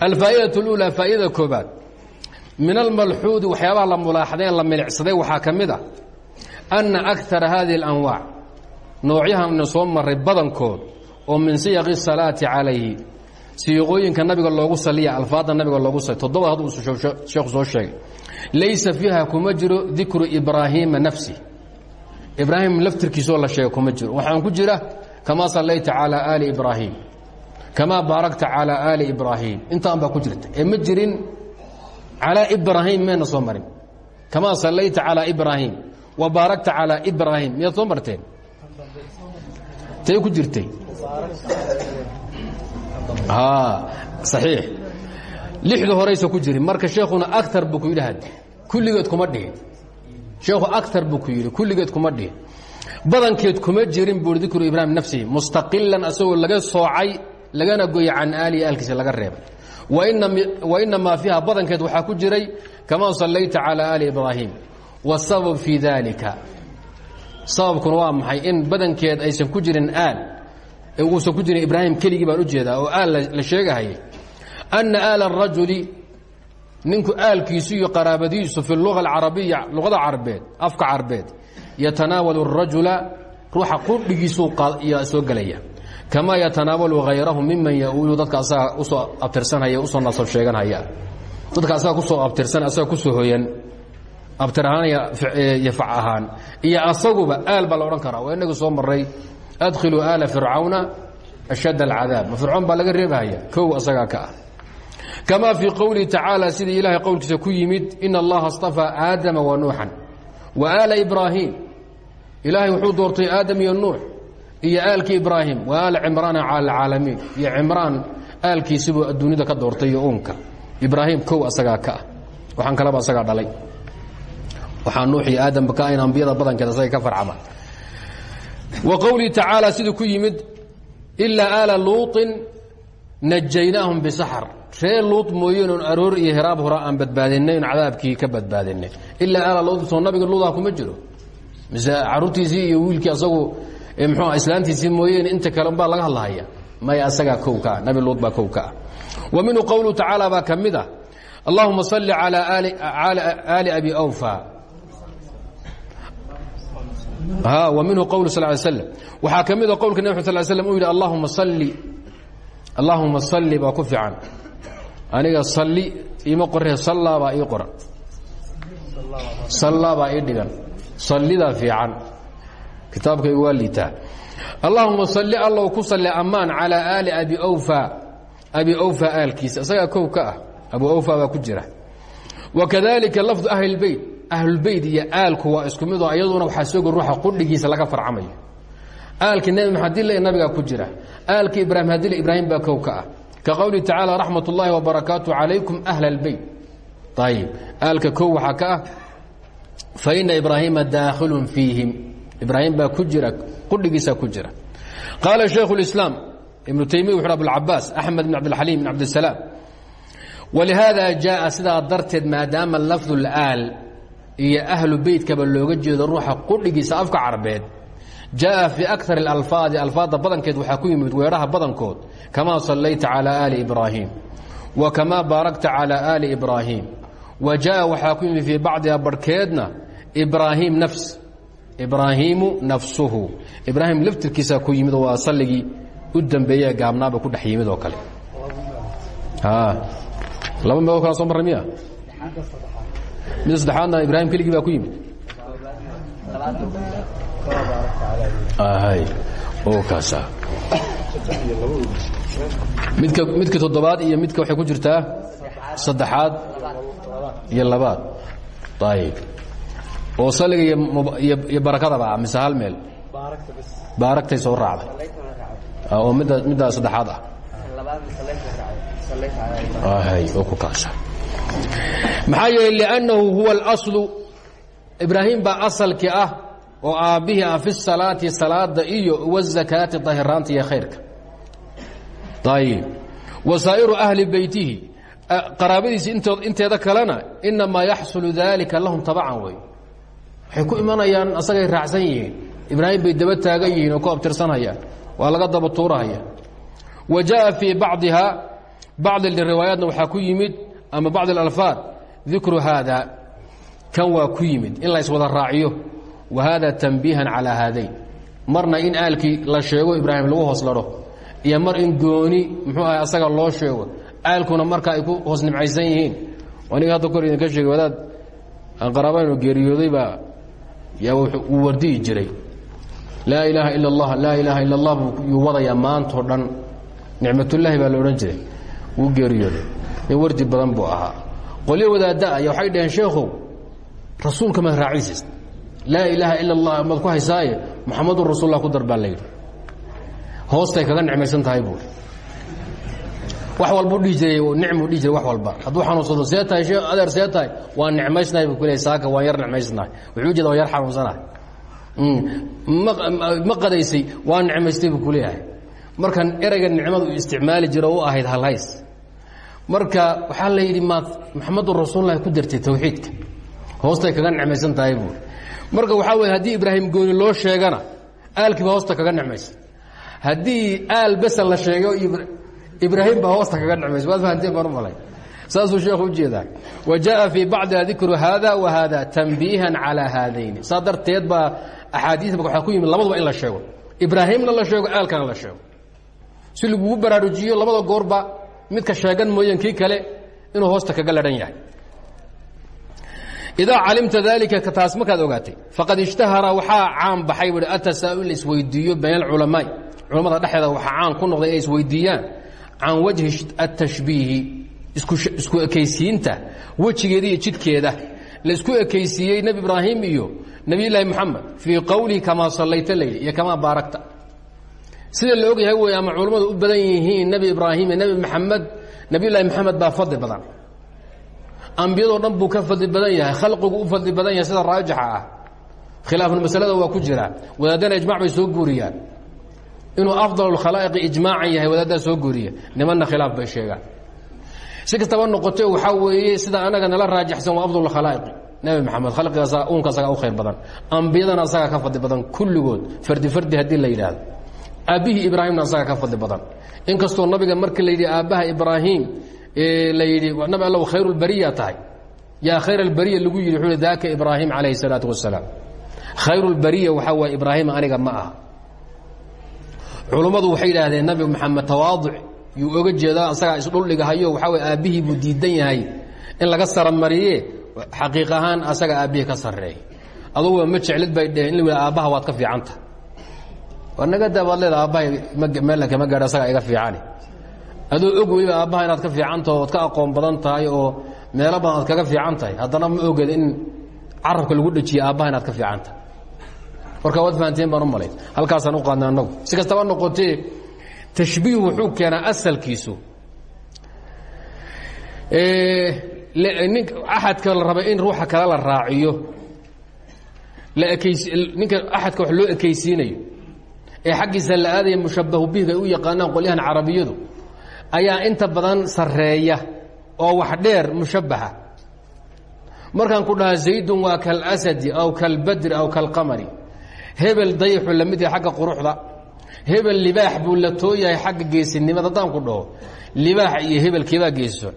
alfaa'idatu اluulaa faa'idada koobaad min almalxuudi waxyaabaha la mulaaxadeen la milicsaday waxaa ka mid a anna akara hadihi اlanwaac noocyahanna soo maray badankood oo min siyaqi الsalaati calayhi siiqooyinka nabiga loogu saliya alfaadda nabiga loogu sal toddoba hadduu sheekhu soo sheegay laysa fiiha kuma jiro dikru ibraahiima nafsi ibraahim laftirkiisoo la sheega kuma jiro waxaan ku jira kamaa sallayta calaa aali ibraahim kamaa baarakta calaa aali ibraahim intaan baa ku jirta ee ma jirin calaa ibraahim mayna soo marin kamaa sallayta calaa ibraahim wa baarakta calaa ibraahim miyaad soo marteen tay ku jirtay صaxiix lixda horaysa ku jirin marka sheekuna aar buu ku yidhi kuma dhihin. Sheekhu aar buu ku yidhi kuma dhihin. Badankeed kuma jirin buu dikru ibraahim nafsihi mustaqilan asagoo laga soocay lagana goyay can aalihi laga reebay. Wainamaa fiiha badankeed waxaa ku jiray kamaa sallayta calى aali ibraahim. Wاsabab fii dalika sababkuna waa maxay? In badankeed aysan ku jirin aal uusan ku jirin ibraahim keligii baan u jeedaa oo aal la sheegahaya anna aala الrajuli ninku aalkiisu iyo qaraabadiisu fi luga alcarabiya luqada carabeed afka carabeed yatanaawalu الrajula ruuxa qudhigiisuu soo gelaya kamaa yatanaawalu hayrahu miman ya-uulu dadka asaga usoo abtirsanhaya usoo nasab sheeganhaya dadka asaga kusoo abtirsan asaga kusoo hoyan abtir ahaan iyo fac ahaan iyo asaguba aal baa la odhan karaa waa inagu soo maray adkhiluu aala fircawna ashadd alcadaab ma fircoon baa laga reebahaya kow asagaa ka ah kamaa fii qowlihi tacaala sidii ilaahay qowlkiisa ku yimid ina allaha اstafaa aadama wa nuuxan wa aala ibraahim ilaahay wuxuu doortay aadam iyo nuux iyo aalkii ibraahim wa aala cimraana cala alcaalamiin iyo cimraan aalkiisibuu adduunyada ka doortay iyo uunka ibraahim kow asagaa ka ah waxaan kaleba asagaa dhalay waxaa nuux iyo aadamba ka ayn ambiyada badankeed asaga ka farcama wa qowlihi tacaala siduu ku yimid ilaa aala luuطin najaynaahum bisaxar reer luut mooyeen oon aroor iyo heraab hore aan badbaadinay on cadaabkii ka badbaadinay. Ilaa aala luuطin soo nabiga luudaa kuma jiro. Mise caruurtiisii iyo wiilkii asagu mxuu islaantiisii mooyeen inta kale baa laga hadlahaya maya asagaa kow ka ah nabi luut baa kow ka ah. Wa minhu qowluhu tacaala baa ka mid ah allahuma salli calaa aali abi awfa. Minhu qwl sl ly slm waxaa ka mida qowlka nab sl slm uu yidhi allahuma salli allaahuma salli baa ku fiican aniga salli ima qoree sallaa baa ii qoran sallaa baa ii fiican. Kitaabkaygu waa liitaa allahuma salli allow ku salli ammaan calaa aali abi wfa abi awfa aalkiisa. Isagaa kow ah. Abu awfa baa ku jira. Wakadalika lafdu ahli اlbeyt ahlulbeyt iyo aalku waa isku mid oo iyaduna waxaa sooga ruuxa qudhigiisa laga farcamayo. Aalkii nebi maxamed dille nabigaa ku jira. Aalkii ibraahim hadile ibraahim baa kow ah ka qowlihi tacaala raxmat ullaahi wabarakaatu calaykum ahla اlbeyt ayib aalka kow waxaa ka ah faina ibraahiima daakhilun fiihim ibraahim baa ku jira qudhigiisaa ku jira qaala shaykhu اlislaam ibnu taymiya wuxu abulcabaas axmed bn cabdilxaliim bn cabdisalaam walihaada jaaa sidaa darteed maadaama lafdu اlaal iyo ahlu beytkaba looga jeedo ruuxa qudhigiisa afka carbeed jaءa fii akar اalfaadi alfaadda badankeed waxaa ku yimid weedhaha badankood kamaa sallayta calى aali ibraahim wa kamaa baarakta calى aali ibraahim wa jaءa waxaa ku yimid fii bacdiha barhkeedna ibraahim nafs ibraahiimu nafsuhu ibraahim laftirkiisaa ku yimid oo waa salligii u dambeeye gaabnaaba ku dhex yimid oo kale laba meelood kala soo marray miya mid saddexaadna ibraahim keligii baa ku yimid o kaasa midka toddobaad iyo midka waxay ku jirtaa saddexaad iyo labaad. Ayib oo saliga iyo barakadaba mise hal meel. Baaragtay soo raacday. Oo midda middaa saddexaad ah. Maxaa yeele liannahu huwa اlaslu ibraahim baa asalkii ah oo aabbihii ah fi salaati salaada iyo wazakaati dahiraanta iyo khayrka. Ayib wasaa'iru ahli beytihi qaraabadiisi inteeda kalena inamaa yaxsulu dalika lahum tabacan wey waxay ku imanayaan asagay raacsan yihiin. Ibraahim bay daba taagan yihiin oo ku abtirsanhayaan waa laga daba tuurahaya wa jaءa fii bacdiha bacd riwaayaatna waxaa ku yimid ama bacd اlalfaad dikru haada. Kan waa ku yimid in la iswada raaciyo wahada tanbiihan calaa haadayn marna in aalkii la sheego ibraahim lagu hoos ladho iyo mar in gooni muxuu aha asaga loo sheego aalkuna marka ay ku hoos nimcaysan yihiin aniga hadda kor idinka sheegay wadaad aan qaraabaynu geeriyooday baa yaa wuu wardiyi jiray laa ilaaha ila allah laa ilaaha illa allah buu yuu wadayaa maantao dhan nicmatullaahi baa la odhan jiray wuu geeriyooday nin wardi badan buu ahaa qolyo wadaadda ah iyo waxay dhaheen sheekhow rasuulka maad raaciisaysa laa ilaaha ila اllah maad ku haysaaye? Muxamadun rasuullah ku dar baa la yidhi. Hoostay kaga nicmaysan tahay buui wax walbuu dhihi jiray nicmuu dhihi wax walba. Hadduu xanuunsado see tahay shee adeer see tahay? Waan nicmaysnahay leey saaka waan yar nicmaysnahay. Wuxuu jeeda waan yar xanuunsanahay. Ma qadaysay waa nicmaystay buu ku markan ereyga nicmadu isticmaali jiro u ahayd halhays. Marka waxaa la yidhi maad maxamedun rasuullah ku dartay tawxiidka. Hoostay kaga nicmaysan tahay buui marka waxaa weye haddii ibraahim gooni loo sheegana aalkiiba hoosta kaga nicmaysa haddii aal besa la sheego ibraahim baa hoosta kaga nicmaysa waad fahanteen baan u malay. Saasuu sheekhu u jeedaa wa jaءa fii bacdiha dikru hada wa hada tanbiihan calىa haadayni. Saa darteed baa axaadiis waxaa ku yimid labaduba in la sheego. Ibraahimna la sheego aalkana la sheego. Si lagugu baraarujiyo labada goorba midka sheegan mooyeen kii kale inuu hoosta kaga ladhan yahay idaa calimta dalika taas markaad ogaatay. Faqad ishtahara waxaa caan baxay buui atasaa'ul isweydiiyo bayn alculamaai culammada dhexdeeda waxaa caan ku noqday inay isweydiiyaan can wajhi atashbiihi isku ekaysiinta wejigeeda iyo jidkeeda la isku ekaysiiyey nebi ibraahim iyo nebiyulaahi moxamed fii qowlihi kamaa sallayta layidhi iyo kamaa baarakta. Sida la og yahay wey ama u badan yihiin nebi ibraahim iyo nebi maxamed nebiyullaahi moxamed baa fadli badan ambiyadoo dhan buu ka fadli badan yahay khalqigu u fadli badan yahay sida raajixa ah. Khilaafulmasalada waa ku jira. Wadaadana ijmac bay soo guuriyaan. Inuu afdal khalaa'iqi ijmaacan yahay wadaaddaa soo guuriya. Nimanna khilaaf bay sheegaan. Si kastaba noqote waxaa weeye sida anaga nala raajixsan waa afdal khalaa'iqi. Nebi maxamed khalqigaas uunka asagaa u khayr badan. Ambiyadana asagaa ka fadli badan kulligood. Fardi fardi haddii la yidhaahdo. Aabbihii ibraahimna asagaa ka fadli badan. Inkastoo nabiga markii la yidhi aabbaha ibraahim la yidhi nabi allow khayr اlbariya tahay yaa khayr اlbariya lagu yidhi wuxuu daaka ibraahim calayhi الsalaatu wasalaam khayr اlbariya waxaa waaye ibraahim aniga ma aha culummadu waxay yidhaahdeen nabi maxamed tawaaduc yuu oga jeedaa asagaa isdhuldhigahayo waxaa way aabbihii buu diidan yahay in laga saramariye xaqiiq ahaan asaga aabbihii ka sarreey aduguba ma jeclid bay dheheen in la aabbaha waad ka fiicanta waa naga daa baad leeda aabbahay meel kama gaadha asagaa iga fiicani adoo og weliba aabbaha inaad ka fiicantaho oad ka aqoon badan tahay oo meelo badan aad kaga fiican tahay. Haddana ma ogeed in carabka lagu dhejiye aabbaha inaad ka fiican tahay. Warka waad fahanteen baan u malay halkaasaan u qaadna annagu. Si kastaba noqotee tashbiih wuxuu keenaa asalkiisu. Nin axadka la raba in ruuxa kale la raaciyo. La ekays ninka axadka wax loo ekaysiinayo. Ee xaggiisa la aadaya mushabahu bihga ay u yaqaanaan qolyahan carabiyadu ayaa inta badan sarreeya oo wax dheer mushabbaha. Markaan ku dhaha zaydun waa kalasadi aw kalbadri aw kalqamari hebel dayixu la yahay xagga quruxda. Hebel libaax buu la tooyahay xagga geesinimada haddaan ku dhaho. Libaax iyo hebelkeebaa geeson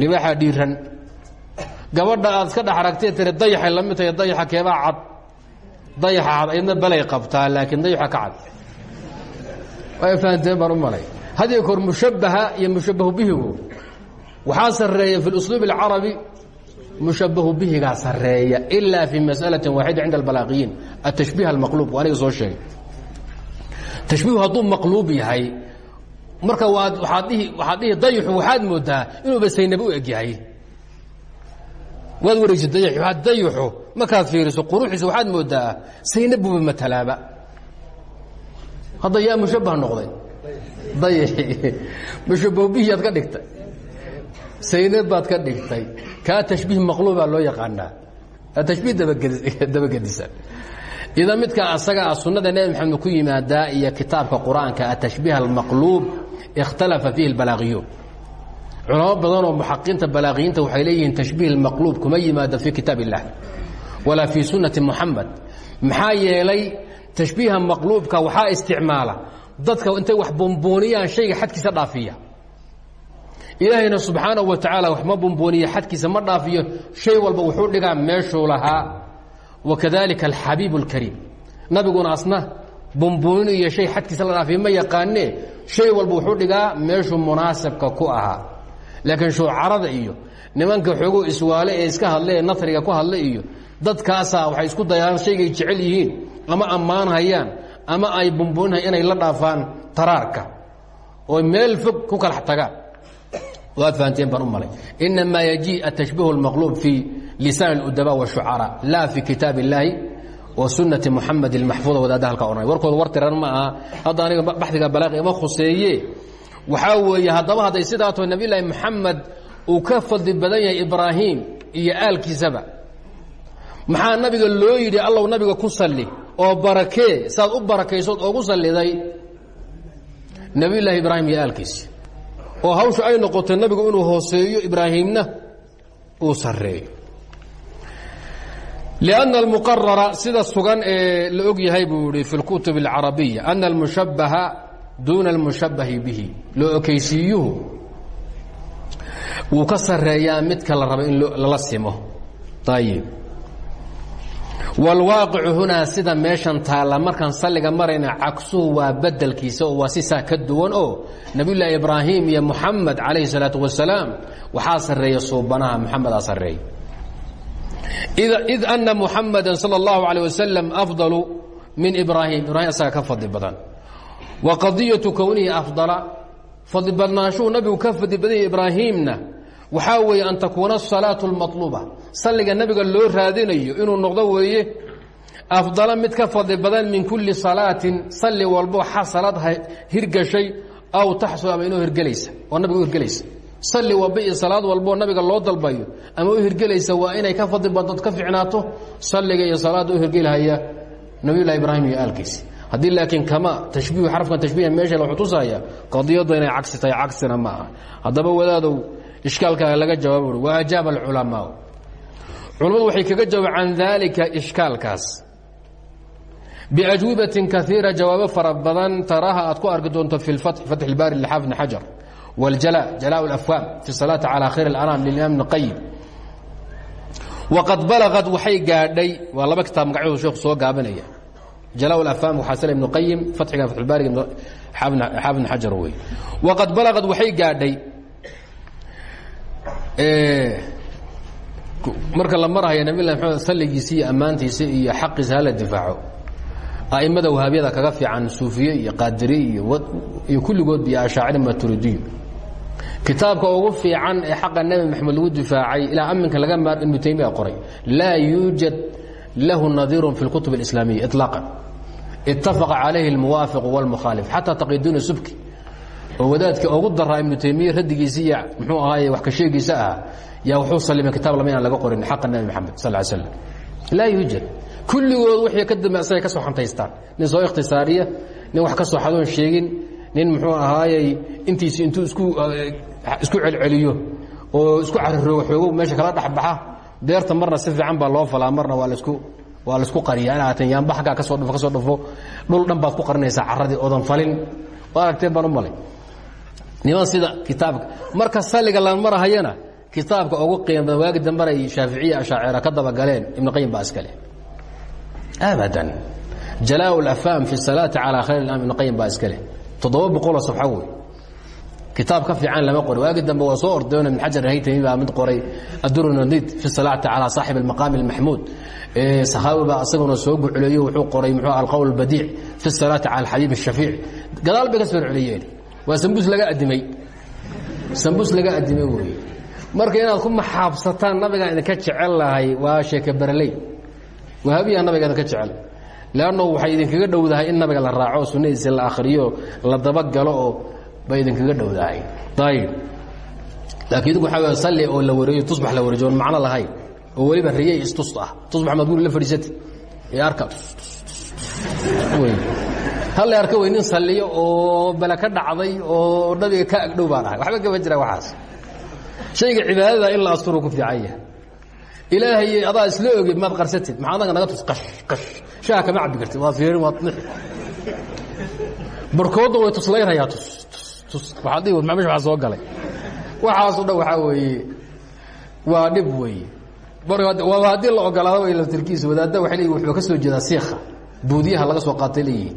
libaaxa dhiiran gabadha aad iska dhex tiri dayaxay la mid tahay keebaa cad? Dayaxa cad ayadna balay qabtaa laakiin dayaxa ka cad. Way fahanteen baan had iyo goor mushabbaha iyo mushabbahu bihigu waxaa sarreeya fi lusluubi اlcarabi mushabbahu bihigaa sarreeya ilaa fi mas'alaةi waaxida cinda albalaaqiyiin atashbiih almaqluub aniga soo sheegay tashbiihu hadduu maqluub yahay marka waad waaad dhihi waxaad dhihi dayixu waxaad moodaa inuuba saynaba u eg yahay waad wareegsa dayaxu dayixu markaad fiiriso quruxiisa waxaad moodaa saynabuba matalaaba hadda yaa mushabbah noqday dayaxi mushabbahu bihiyaad ka dhigtay. Saynab baad ka dhigtay. Kaa tashbiih maqluubaa loo yaqaanaa. Tashbiih dabagedisa idan midka asaga ah sunnada nebi maxamed ku yimaadaa iyo kitaabka qur'aanka atashbiih almaqluub ikhtalafa fiihi اlbalaaqiyuun culamo badanoo muxaqiinta balaaqiyiinta waxay leeyihiin tashbiih maqluub kuma yimaado fii kitaab illah walaa fii sunnati muxamed maxaa yeelay tashbiiha maqluubka waxaa isticmaala dadka intay wax bumbuuniyaan shayga xadkiisa dhaafiya. Ilaahayna subxaanahu wa tacaala wax ma bumbuuniya xadkiisa ma dhaafiyo shay walba wuxuu dhigaa meeshuu lahaa. Wakadalika alxabiibu اlkariim nabiguna asna bumbuunin iyo shay xadkiisa la dhaafiya ma yaqaanee shay walba wuxuu dhigaa meeshuu munaasabka ku ahaa. Laakiin shuucarada iyo nimanka xooguu iswaale ee iska hadle ee nasriga ku hadla iyo dadkaasaa waxay isku dayaan shaygay jecel yihiin ama ammaanhayaan ama ay bumbuuninhay inay la dhaafaan taraarka oo meel fog ku kalax tagaan waad fahanteen baan u malay inamaa yaji atashbiih اlmaqluub fii lisaan اludaba wالshucaraa laa fi kitaab اllaahi wa sunati muxamed اlmaxfuuda wadaadda halkaa odhanay warkooda war tiran ma aha hadda aniga baxdiga balaaqi ima khuseeye waxaa weeye haddaba hadday sidaa taho nabiy llaahi moxamed uu ka fadli badan yahay ibraahim iyo aalkiisaba maxaa nabiga loo yidhi allow nabiga ku salli oo barakee saad u barakaysood oogu salliday nabiy llaahi ibraahim iyo aalkiisi oo hawshu ay noqotay nabigu inuu hooseeyo ibraahimna uu sareeyo لأن المqرر sida sugan ee la og yahay buu ihi في الكتب العaraبية أن المشhaبهa duuna الmuشhabahi bihi loo okeysiiyuhu wuu ka sareeyaa midka la rabo in lala simo ayb wاlwaaqicu hunaa sida meeshan taalla markaan salliga marayna cagsuhu waa bedelkiisa oo waa sisaa ka duwan oo nebiyullaahi ibraahim iyo muxamed calayhi الsalaaةu wasalaam waxaa sareeya suubanaha muxamedaa sareeya id ana muxamada salى اllahu عalيه wasalam afضalu min ibraahim ibrahim asaga ka fadli badan wa qadiyatu kownihi afdala fadli badnaanshuu nabigu ka fadli badanya ibraahimna waxaa weeye an takuuna الsalaaةu اlmaطluba salliga nabiga loo raadinayo inuu noqdo weeye afdala mid ka fadli badan min kuli salaatin salli walbo xasalad hirgashay aw taxsul ama inoo hirgelaysa oo nabiga u salli walba iyo salaad walboo nabiga loo dalbayo ama u hirgelaysa waa inay ka fadli badnood ka ficnaato salliga iyo salaadda u hirgelihaya nabiyullahi ibraahim iyo aalkiisi haddii laakiin kama tashbiihu xarafkan tashbiiha meesha wuxuu tusaya qadiyadda inay cagsi tahay cagsina ma aha. Haddaba wadaadow laga jawaab ui wa ajaaba culammadu waxay kaga jawaab can daalika ishkaalkaas biajwibatin kaiira jawaabo fara badan taraaha aad ku arki doonto fi fatx ilbaari lxaafid bn xajar wاljala jalaa اlafwaam fi salaati calى khayr اlanaam lilimam bn qayim waqad balagad waxay gaadhay waa laba kitaab magacyadu sheekhu soo gaabinaya jalaa اlafhaam waxaa sala ibnu qayim fatxiga fatxulbaariga xaafid bn xajar wey waqad balagad waxay gaadhay marka la marhaya nabi lah mxamed salligiisa iyo ammaantiisa iyo xaqiisa hala difaaco a'immada wahaabyada kaga fiican suufiye iyo qaadiriye iyo kulligood iyo ashaaciri maturidiyo kitaabka ugu fiican ee xaqa nebi maxamed lagu difaacay ilaa aminka laga maar ibnu taymiya qoray laa yuujad lahu nadiirun fi اlkutub اlislaamiya iطlaaqan itafaqa calayhi اlmuwaafiq wاlmukhaalif xataa taqiduuna subki oo wadaadka ugu daraa ibnu taymiya raddigiisa iyo muxuu ahaaye wax ka sheegiisa ah yaa wuxuu salimay kitaab lama inaan laga qorin xaqa nebi maxamed sal ly slam laa yuujad kulligood wixii ka dambe asagay ka soo xantaystaan. Nin soo ikhtisaariya nin wax ka soo xadoon sheegin nin muxuu ahaayey intiisi intuu isku isku celceliyo oo isku cariroogo xoogo meesha kala dhexbaxa deerta marna si fiican baa loo falaa marna waa lasku waa la isku qariya in aatan yaanba xaggaa ka soo dhufo ka soo dhufo dhul dhan baad ku qarinaysaa carradii oodan falin. Aragteen baan u malay. Niman sida kitaabka. Marka salliga la marahayana kitaabka ugu qiima badan waagi dambana shaaficiya ashaacira ka dabagaleen ibnu qayim baa iskale abadan jalaa lafhaam fi salaati calaa khayr lam ibnu qayim baa iskale toddoba boqoloo safxo wey. Kitaab ka fiican lama qorin waagi dambe waa soo ordayoon ibn xajar haytami baa mid qoray adurunadid fi salaati calaa saaxib almaqaami almaxmuud sakhaawi baa isaguna soo guculeeyo wuxuu qoray muxuu alqowl albadiic fi salaati cala alxabiib ashafiic gadaal bay ka soo celiyeen waa sambuus laga adimay sambuus laga adimay wey marka inaad ku maxaabsataan nabigaan idinka jecel lahay waa sheeke baraley wahaabiyaa nabiga idinka jecel. Leanno waxay idinkaga dhowdahay in nabiga la raaco sunnadiisa la akhriyo la dabagalo oo bay idinkaga dhowdahay. Ayib laakiin idinku waxaa salli oo la wareeyo tusbax la wareejo oon macno lahayn. Oo weliba riyay istus ah. Tusbax maad guri la fadhiisati ee arka? Halla arka wey nin salliyo oo bale ka dhacday oo nabiga ka agdhow baan ahay. Waxba kama jira waxaas shayga cibaadada in la asturo ku fiican yahay. Ilaahay adaa isla ogid maad qarsatid. Maxaa anaga naga tus? Qash qash. Shaha kama cabbi kartid. Waa fiirin waad nixi barkoodna way tuslaynhayaa tus tus tus. Waxaad dhihi maamish waxaa soo galay. Waxaasoo dhan waxaa weeye waa dhib weeye. Waa haddii la ogolaado way laftirkiisa wadaadda waxay leeyihiin wuxuu ka soo jeedaa siikha buudiyaha laga soo qaatay leeyihiin.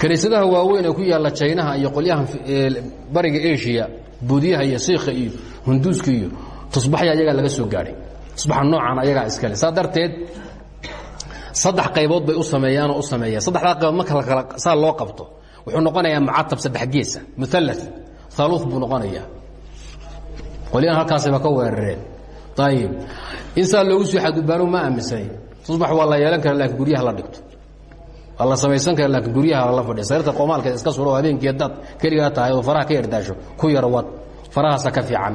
Kaniisadaha waaweyn ee ku yaalla jaynaha iyo qolyaha bariga asia buudiyaha iyo siikha iyo hunduuska iyo tusbaxya ayagaa laga soo gaadhay tusbaxa noocan ayagaa iskale saa darteed saddex qaybood bay u sameeyaanoo u sameeyaan. Saddexdaa qaybood marka lakala saa loo qabto wuxuu noqonayaa mucatab saddex geesa. Mualla haluuf buu noqonayaa. Qolyahan halkaasayba ka weerareen. Ayib in saa loogu soo xadgudbaano ma aaminsanay tusbax waa la yeelan kara laakiin guryaha la dhigto. Waa la samaysan kara laakiin guryaha la fadhiya sariirta qoomaalkeed iska suro habeenkii dad keligaa tahay oo faraha ka yardaasho ku yaro wad. Farahaasa ka fiican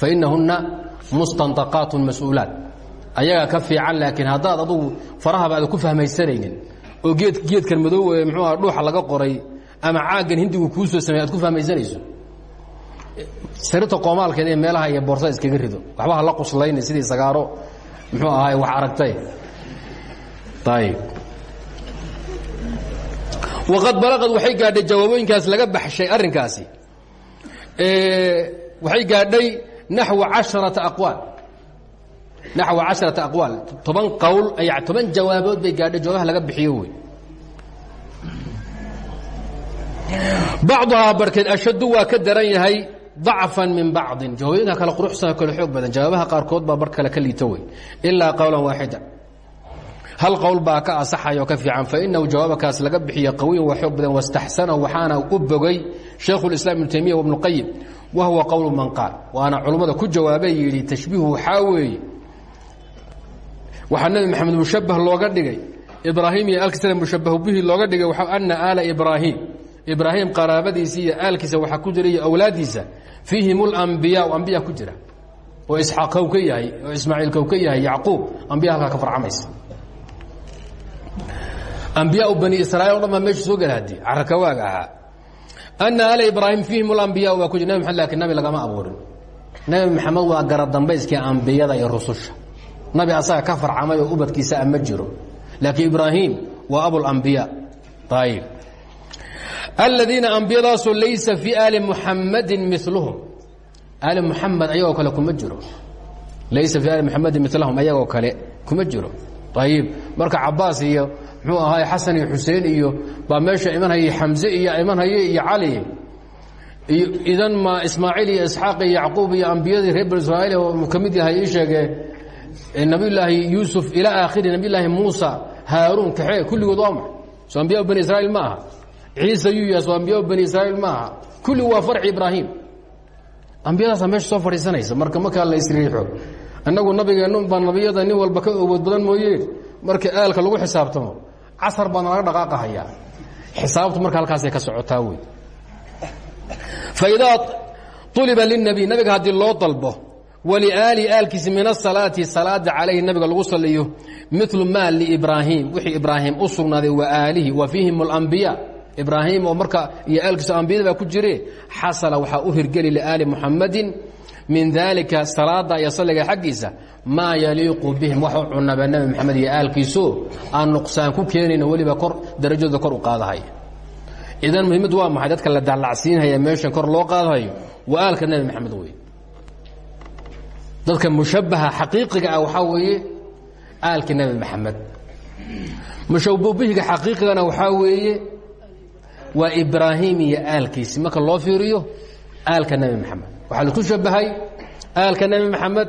fa inahunna mustanaqaatun mas'uulaat ayagaa ka fiican laakiin haddaad adugu farahaba aada ku fahmaysanaynin oo geed geedkan madow ee muxuuaha dhuuxa laga qoray ama caaggan hindigu kuu soo samey ad ku fahmaysanayso sariirta qoomaalkeed ee meelaha iyo boorsada iskaga rido waxba ha la quslayna sidii sagaaro muxuu ahaay wax aragtay ayib waqad balaqad waxay gaadhay jawaabooyinkaas laga baxshay arrinkaasi waxay gaadhay naxwa casharata aqwaal naxwa casharata aqwaal toban qowl ay toban jawaabood bay gaadhay jawaabaha laga bixiyo wey bacduhaa barhkeed ashaddu waa ka daran yahay ضacفan min bacضin jawaabooyinka kale quruxsan kale xoog badan jawaabaha qaarkood baa bar kale ka liita wey ilaa qowla waaxida hal qowl baa ka asaxaya oo ka fiican fainahu jawaabakaas laga bixiya qawiyan waa xoog badan waاstaxsanahu waxaana u bogay shaykhu اislam ibnu taymiya wbnu qayim wa huwa qowl man qaal. Waana culummada ku jawaabay yidhi tashbiihu waxaa weeye. Waxaa nebi maxamed mushabah looga dhigay ibraahim iyo alkisna mushabahu bihi looga dhigay ana aala ibraahim. Ibraahim qaraabadiisa iyo aalkiisa waxaa ku jira iyo awlaaddiisa fiihim اlambiyaa ambiya ku jira. Oo isxaaq kow ka yahay oo ismaaciil kow ka yahay yacquub ambiya halkaa ka farcamaysa. Ambiyaa bani israiil o dhan baa meesha soo gala hadi carakawaaga ahaa ana aala ibraahim fiihim اlambiya baa ku jira nebi maxamed laakiin nabi lagama abuurin nebi maxamed waa garadambayskii ambiyada iyo rususha nabi asaga ka farcamay oo ubadkiisa a ma jiro laakiin ibraahim waa abulambiya ayib aladiina ambiyadaasoo laysa fii aali muxamadin miluhum aali muxamed ayagoo kale kuma jiro laysa fii aali muxamadin milahum ayagoo kale kuma jiro ayib marka cabaas iyo muxuu ahaay xasan iyo xuseen iyo baa meesha imanhaya xamze iyo imanhaye iyo cali iyo idan ma ismaaciil iyo isxaaq iyo yacquub iyo ambiyadii reer banu israa'iil oo ka mid yahay ii sheege nabiyulaahi yuusuf ilaa aakhiri nabiyulaahi muusa haaruun kaxee kulligood waa maxay? Soo ambiya bani israiil ma aha. Ciise yuu yahay soo ambiya bani israiil ma aha. Kulli waa farci ibraahim. Ambiyadaasa meesha soo fadhiisanaysa marka markaa la isriixo annagu nabigeennu baa nabiyada nin walba ka ogood badan mooyee marka aalka lagu xisaabtamo casar baa nalaga dhaqaaqahayaa. Xisaabtu marka halkaasay ka socotaa wey faidaa uliba lilnabiy nabiga haddii loo dalbo waliaali aalkiisi min asalaati salaada calayhi nabiga lagu saliyo milu maa liibraahim wixii ibraahim u wa aalihi wa fiihim اlambiya ibraahim oo marka iyo aalkiisa ambiyada ku jire xasala waxaa u hirgeli liaali muxamadin min daalika salaada iyo salliga xaggiisa maa yaliiqu bihim wax u cunaba nebi maxamed iyo aalkiiso aan nuqsaan ku keenayno weliba kor darajadooda kor u qaadahay. Idan muhiimadu waa maxay? Dadka la dallacsiinhaya meeshan kor loo qaadahayo waa aalka nebi maxamed wey dadka mushabaha xaqiiqiga ah waxaa weeye aalka nebi maxamed mushabubihiga xaqiiqigana waxaa weeye waa ibraahim iyo aalkiisi marka loo fiiriyo aalka nebi maxamed waxaa la isku shabahay aalka nebi maxamed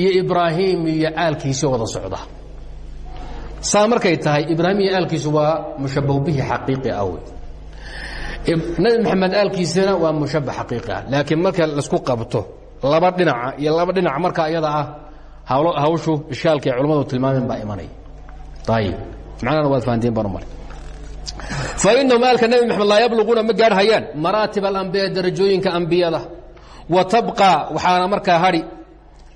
iyo ibraahim iyo aalkiisi wada socda. Saa markay tahay ibraahim iyo aalkiisu waa mushabahu bihi xaqiiqi ah wey nebi maxamed aalkiisana waa mushabah xaqiiqi ah laakiin marka la isku qabto laba dhinaca iyo laba dhinac marka iyada ah hawshu ishkaalka ay culamadu tilmaameen baa imanaya ayib macnahana waad fahanteen baan umar fainahum aalka nebi maxamed laa yabluquuna ma gaarhayaan maraatib alambiya darajooyinka ambiyada wa tabqa waxaana markaa hadhi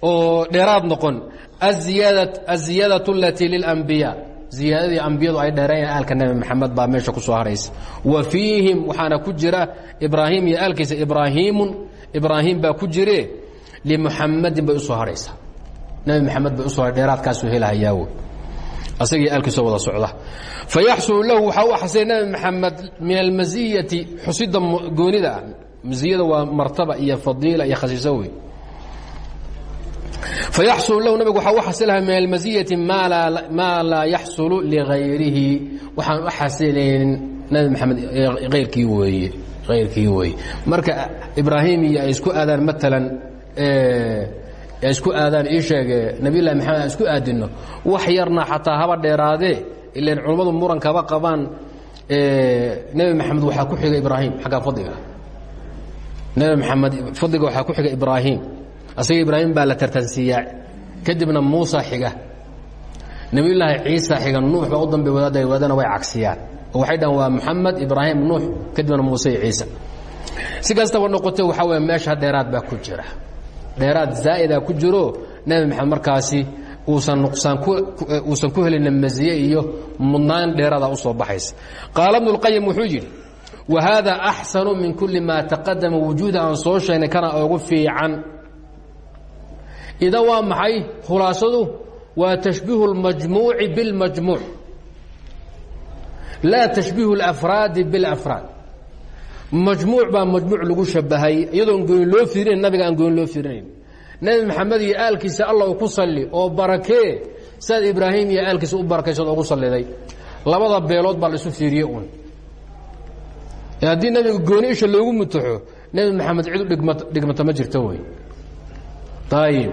oo dheeraad noqon. Aziyaadaة اlatii lilambiya ziyaadadii ambiyadu ay dheereeyaan aalka nebi maxamed baa meesha ku soo haraysa. Wa fiihim waxaana ku jira ibraahim iyo aalkiisa ibraahiimu ibraahim baa ku jire limuxamadin bay u soo hadhaysaa nabi maxamed bay u soo dheeraadkaasuu helahayaa asagii aalkiisoo wada socda. Fayaxsulu lahu waxaa u xasilay nabi maxamed min almasiyati goonida masiyada waa martaba iyo fadiila iyo khasiiso wey fayaxsulu lahu nabigu waxaa u xasilaha min almasiyati maa laa yaxsulu ligayrihi waxaan u xasilaynin nabi maxamed ayrkii weeye ayrkii weeye. Marka ibraahim iyo ay isku aadaan maalan ay isku aadaan ii sheege nabiylahi maxamed aan isku aadinno. Wax yarna xataa haba dheeraadee ilan culammadu muran kaba qabaan nebi maxamed waxaa ku xiga ibraahim xagga fadliga nebi maxamed fadliga waxaa ku xiga ibraahim. Asaga ibraahim baa la tartansiiyaa kadibna muusa xiga. Nebiyulaahi ciisa xiga. Nuux baa u dambe wadaada wadaadana way cagsiyaan oo waxay dhahan waa moxamed ibraahim nuux. Kadibna muuse iyo ciisa. Si kastaba noqote waxaa weya meesha dheeraad baa ku jira. Dheeraad zaa'ida ku jiro nebi maxamed markaasi uusan nuqsaan uusan ku helina masiye iyo mudnaan dheeraada u soo baxaysa. Qaala bnu اlqayim wuxuu yidhi wa haada axsanu min kuli maa taqadama wujuuda aan soo sheegnay kana ogu fiican ida waa maxay khulaasadu waa tashbiihu اlmajmuuci biاlmajmuuc laa tashbiihu اlafraadi biاlafraad majmuuc baa majmuuc lagu shabahay iyadoon gooni loo fiirinayn nabiga aan gooni loo fiirinayn nebi maxamed iyo aalkiisa alla ku salli oo barakee siaad ibraahim iyo aalkiisa u barakaysood ugu salliday labada beelood baa laisu fiiriye uun haddii nabiga gooni loogu mutaxo nebi maxamed cid u dhigmata ma jirto wey ayib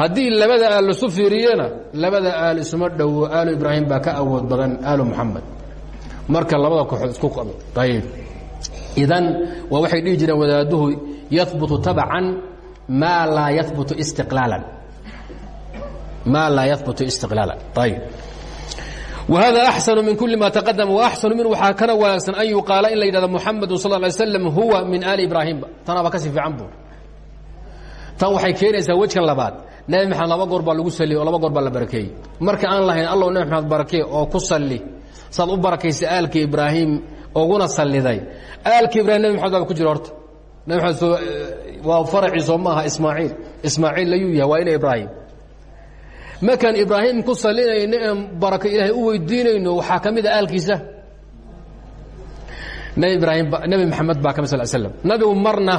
haddii labada aal laisu fiiriyena labada aal isuma dhowo aalu ibraahim baa ka awood badan aalu muxamed marka labada kooxood isku qabo ayib idan waa waxay dhihi jireen wadaaduhu yahbutu tabcan maa laa yahbutu istiqlaalan. Maa laa yahbutu istiqlaalan whada axsanu min kuli ma taqadama waaxsanu min waxaa kana wanaagsan an yuqaala in la yidhahdo muxamadu sal ly slam huwa min aali ibraahimba tanaaba ka sii fiican bu tan waxay keenaysaa wejkan labaad nebi maxamed laba goor baa lagu saliyey oo laba goor baa la barakeeyey marka aan lahayn allow nebi maxamed barakee oo ku salli saad u barakaysa aalka ibraahim oguna salliday aalka ibrahim nebi maxamed baa ku jira horta nebi maxamed waa faracii soo maaha ismaaciil ismaaciil layuu yahay waa ina ibraahim markaan ibraahim ku salinayno en barako ilaahay u weydiinayno waxaa ka mid a aalkiisa? Nebi ibraahim nebi maxamed baa ka mid sal slam nabigu marna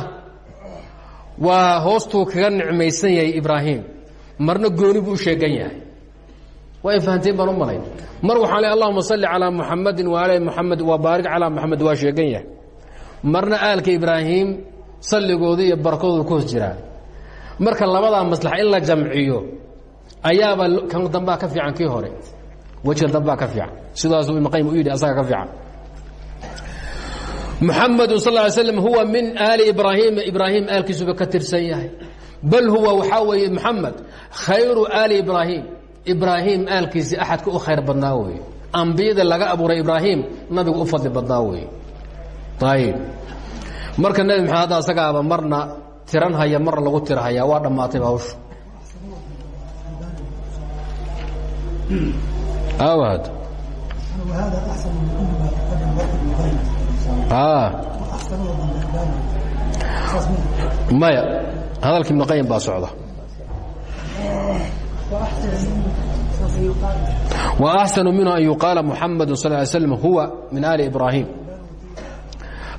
waa hoostuu kaga nicmaysan yahay ibraahim marna gooni buu u sheegan yahay. Waa ay fahanteen baan u malayn. Mar waxaan le allahuma salli calaa muxamadin waali muxamed waa baarik calaa muxamed waa sheegan yahay. Marna aalka marka labadaa maslaxa in la jamciyo ayaaba kan dambaa ka fiican kii hore. Wejka dambaa ka fiican. Sidaasuu ibn qayim u yidhi asaga ka fiican. Muxamadu sal ly slam huwa min aali ibraahima ibraahim aalkiisuba ka tirsan yahay. Bal huwa waxaa weeye muxamed khayru aali ibraahim ibraahim aalkiisii axadka u khayr badnaa weeye. Ambiyada laga abuuray ibraahim nabigu u fadli badnaa weeye. Ayib marka nebi maxamed asagaaba marna tiran haya marna lagu tirahaya waa dhammaatayba hawsha awad maya hadalka ibn qayim baa socda وأxsن minhu an yuqaala muxamadu sal ly slm huwa min ali ibraahim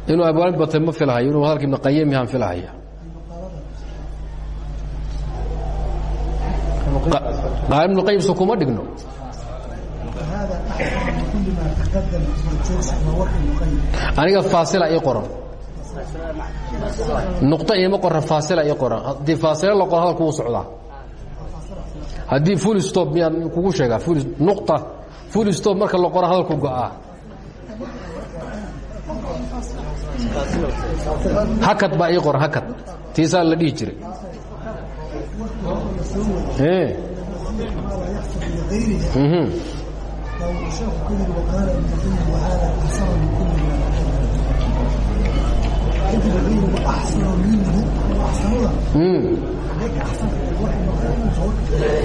inuu abwaab batay ma filhayo inuu hadalka ibn qayim yahan filhaya qaal ibn qayim so kuma dhigno? Aniga faasila ii qoran. Nuqto iima qoran faasila ii qoran. Haddii faasila la qoro hadalku wuu socdaa. Haddii full stop miyaan kugu sheegaa nuqta full stop marka la qoro hadalku go'aa. Hakad baa ii qoran hakad. Tiisaa la dhihi jiray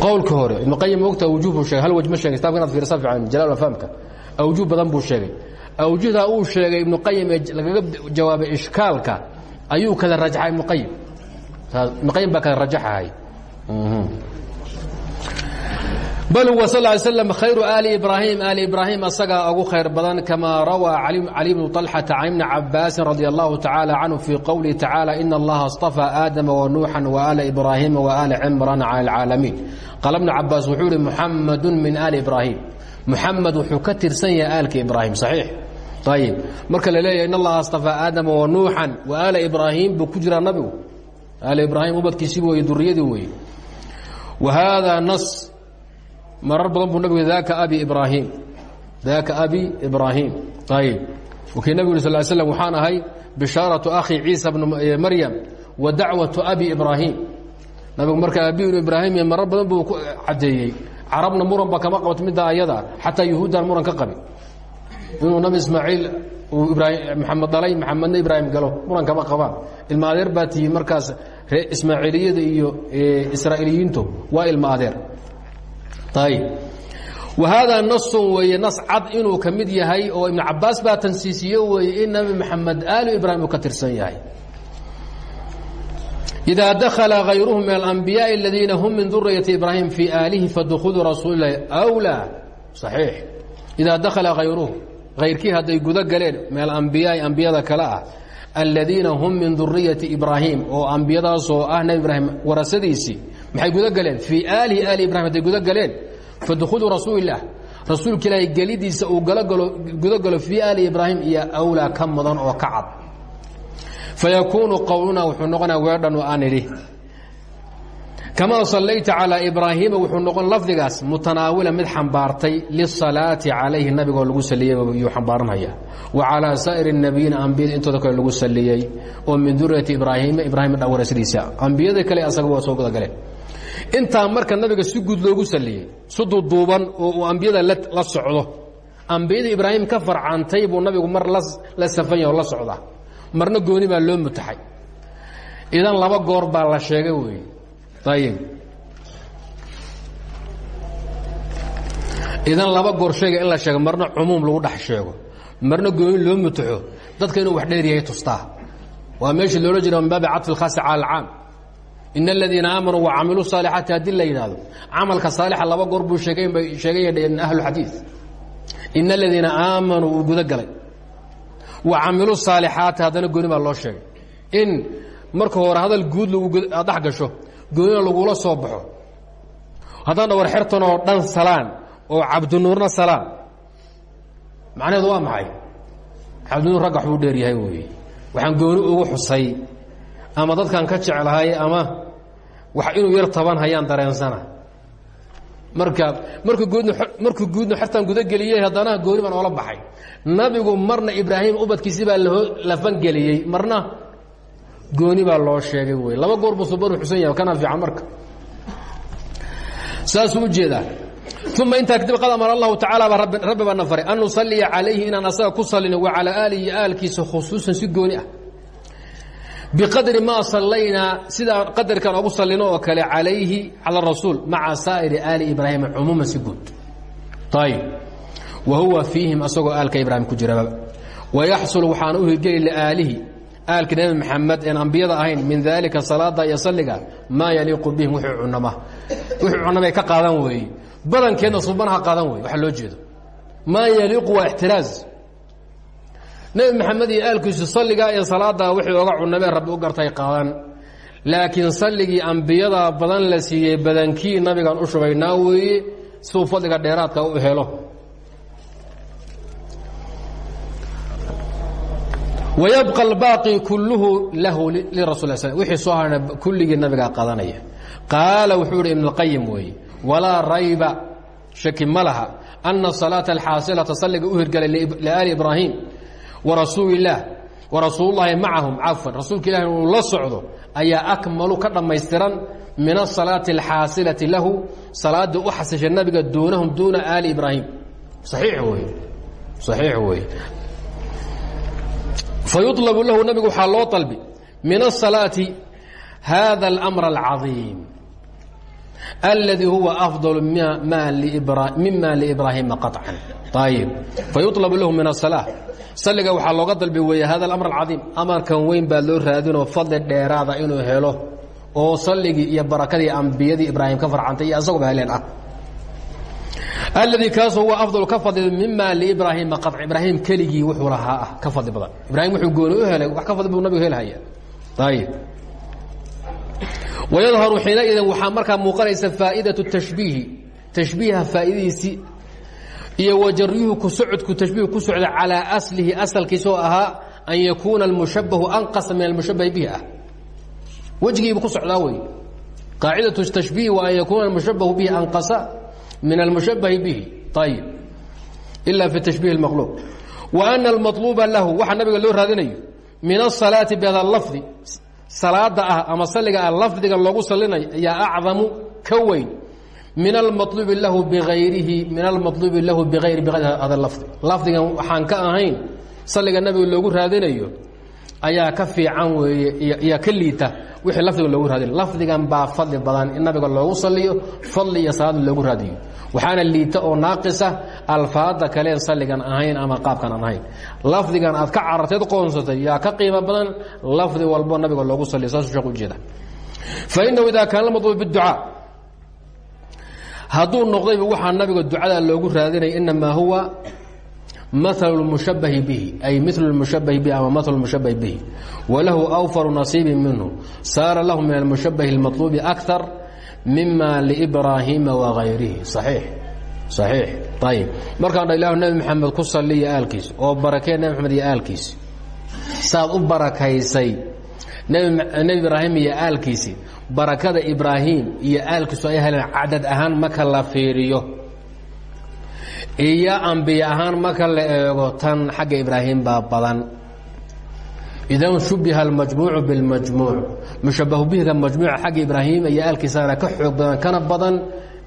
qowlka hore ibn qayim ogta awjuh buu sheegay. Hal waj ma sheegay? Kitabka inaad fiirisa fiican jalaal fahamka awjuh badan buu sheegay. Awjuhda uu sheegay ibnu qayim ee lagaga jawaabay ishkaalka ayuu kala rajxaa ibnu qayim ibnqayim baa kale rajaxahay bal huwa sal ly slam khayru aali ibraahim aali ibraahim asagaa ugu khayr badan kamaa rawaa cali bnu طalxata can ibni cabaasin radi allahu tacaala canhu fii qowlihi tacaala ina allaha اstafaa aadama wanuuxan waaala ibraahiima waaala cimraana cala alcaalamiin qaala bnu cabaas wuxuu ihi muxamadu min aali ibraahim muxamed wuxuu ka tirsan yahay aalka ibraahim saxiix. Ayib marka la leeyahay in allaha astafaa aadama wanuuxan waaala ibraahim buu ku jiraa nabigu. Aali ibraahim ubadkiisibu wey duriyadii weeye wa haadaa nas marar badan buu nabigu daaka abi ibraahim. Daaka abi ibraahim. Ayib wakii nabigu yuri sal slam waxaan ahay bishaaratu akhi ciisa bnu maryam wa dacwatu abi ibraahim. Nabigu marka abi ibnu ibraahim marar badan buu ku cadeeyey. Carabna muranba kama qabato middaa ayada xataa yuhuuddan muran ka qabi inuu nabi ismaaciil uu ibraahim maxamed dhalay maxamedna ibraahim galo muran kama qabaan. Ilma adeer baa tihiin markaas ree ismaaciiliyada iyo israa'iiliyiintu waa ilma adeer wahaadaa nasun weeye nas cad inuu ka mid yahay oo ibnu cabaas baa tansiisiye weeye in nabi maxamed aali ibraahim uu ka tirsan yahay idaa dakala kayruhum min alambiyaai aladiina hum min duriyati ibraahim fii aalihi fadkhuluu rasuulilahi wlaa saxiix idaa dakala hayruhu kayrkii hadday guda galeen min alambiyaai ambiyada kale ah aladiina hum min duriyati ibraahim oo ambiyadaasoo ah nabi ibraahim warasadiisii maay gudagaleen fii aalihi aali ibrahim hadday gudagaleen fadkhulu rasuulilah rasuulka ilaahay gelidiisa uu galogalo gudagalo fii aali ibraahim iyo awlaa ka oo ka cad fayakuunu qowluna wuxuu noqonaa weedhanu aan idhi. Kamaa sallayta calaa ibraahiima wuxuu mutanaawila mid xambaartay lisalaati calayhi nabigoo lagu saliyey yuu xambaaranhaya wa calaa saa'iri اnabiyiina ambiyada intooda kale lagu saliyey oo min duriyati ibraahiima ibraahim dhawara sidiisa. Ambiyada kale asaga soo gudagaleen intaa marka nabiga si guud loogu saliyey si duuduuban oo uu ambiyada la socdo. Ambiyada ibraahim ka farcantay buu nabigu mar la safan yaho la socdaa marna gooni baa loo mutaxay. Idan laba goor baa la sheegay wey ayib idan laba goor sheega in la sheego marna cumuum lagu dhex sheego. Marna gooni loo mutaxo. Dadka inuu wax dheer yahay tustaa. Waa meeshii loola jira min baabi cadfi اlkhaasi cala in aladiina aamanuu wacamiluu saalixaati haddii la yidhaahdo camalka saalixa laba goor buu sheegay bay sheegaya dheen ahlu xadiid in aladiina aamanuu uu gudo galay wa camiluu saalixaati haddana gooni baa loo sheegay in marka hore hadal guud aad dhex gasho goonina lagula soo baxo haddana war xertan oo dhan salaan oo cabdinuurna salaan macnaheedu waa maxay cabdinuur ragga waxbuu dheer yahay wey waxaan gooni ugu xusay ama dadkan ka jeclahay ama wax inuu yar taban hayaan dareensana marka marka guudna markuu guudna xertan gudageliyey haddana gooni baan oola baxay. Nabigu marna ibraahim ubadkiisi baa la fangeliyey. Marna gooni baa loo sheegay wey. Laba goor buu subaru xusan yahay kana fiican marka. Saasuu u jeedaa. Uma intaa kadib qad amar allahu tacaala baa rabbi baana faray an nusaliya calayhi inaan asaga ku salino wa calaa aalihi aalkiisa khusuusan si gooni ah biqadri maa sallaynaa sidaa qadarkan ogu sallino oo kale calayhi cala rasuul maca saa'iri aali ibraahima cumuuman si guud. Wa huwa fiihim asagoo aalka ibraahim ku jiraba wayaxsul waxaana u hirgeli liaalihi aalka nebi maxamed een ambiyada ahayn min daalika salaada iyo salliga maa bihim wuxuu cunama. Wuxuu cunamay ka qaadan weeye badankeedna subanaha qaadan weye waxa loo jeedo. Maa yaliiqu waa ixtiraaz nebi maxamed iyo aalkiisu salligaa iyo salaadaa wixii oga cunamee rabbi u gartay qaadan laakiin salligii ambiyada badan la siiyey badankii nabigaan u shubaynaa weeye siduu dheeraadka u helo. Wayabqa albaaqi kulluhu lahu lirasul wixii soo harna kulligii nabigaa qadanaya qaala wuxuu ihi ibn اlqayim weeye walaa rayba. Shaki ma laha. Ana salaata alxaasilata salliga u hirgalay liaali ibraahim warasuuli illaah warasuulullahi macahum cafwan rasuulka ilahi uu la socdo ayaa akmalu ka dhammaystiran min asalaati alxaasilati lahu salaadii u xasishay nabiga duunahum duuna aali ibraahim saxiix wey saxiix wey fayuطlabu lahu nabigu waxaa loo dalbi min الصalaaةi hada اlأmr الcaظiim اladii huwa afضل mima librahima qaطcan ayb fayuطlabu lahu min الصalaaة salliga waxaa looga dalbi weeya hada alamr alcadiim amarkan weyn baa loo raadinoo fadli dheeraada inuu helo oo salligii iyo barakadii ambiyadii ibraahim ka farcantay iyo asaguba ah. Alladii kaasoo huwa afdal ka fadli mima liibraahima qac ibraahim keligii wuxuu lahaa ka fadli badan. Ibraahim wuxuu gooni u helay wax ka fadli buu nabigu helhaya ayib wayadharu xiinaidin waxaa markaa muuqanaysa faa'idatu tashbiihi. Tashbiiha faa'iidadiisii iyo wajaryuhu ku socodku tashbiih ku socda calaa aslihi asalkiisoo ahaa an yakuuna almushabahu anqasa min almushabahi bihi. Ah wejigiibu ku socdaa wey. Qaacidatu tashbiih waa an yakuuna almushabahu bihi anqasa min almushabahi bihi. Ayib ila fi tashbiih اlmaqluuq wa ana almaluuba lahu waxa nabiga loo raadinayo min asalaati bada lafdi salaada ah ama salliga ah, lafdiga loogu salinayo ayaa acdamu ka min almaluubi lahu biayrihi min almaluubi lahu biayri hada lafdi. Lafdigan waxaan ka ahayn saliga nabiga loogu raadinayo ayaa ka fiican weeye ayaa ka liita wixii lafdiga loogu raadinayo. Lafdigan baa fadli badan in nabiga loogu saliyo fadli iyo salaad loogu raadiyo. Waxaana liita oo naaqisa alfaada kaleen salligan ahayn ama qaabkan aan ahayn. Lafdigan aad ka cararteed qoonsatay yaa ka qiimo badan lafdi walbo nabiga loogu saliyo saasuu sheekh ujeeda fainahu idaa kaana lmadluub biducaa hadduu noqdayba waxaa nabiga ducada loogu raadinaya inamaa huwa maal mushabahi bihi ay mil mushabahi bihi ama maal mushabahi bihi walahu awfaru nasiibi minhu saara lahu min almushabahi اlmaطluubi akar mima libraahiima wagayrihi aiix صaxiix ayib markaan dha ilahu nebi maxamed ku saliya aalkiis oo barakee nebi maxamed iyo aalkiis saad u barakaysay nebi ibraahim iyo aalkiisi barakada ibraahim iyo aalkiisu ay heleen cadad ahaan maka la fiiriyo. Iyo ambiye ahaan marka la eego tan xagga ibraahim baa badan. Idan shubiha almajmuucu bilmajmuuc. Mushabahu bihiga majmuuca xagga ibraahim iyo aalkiisana ka xoog kana badan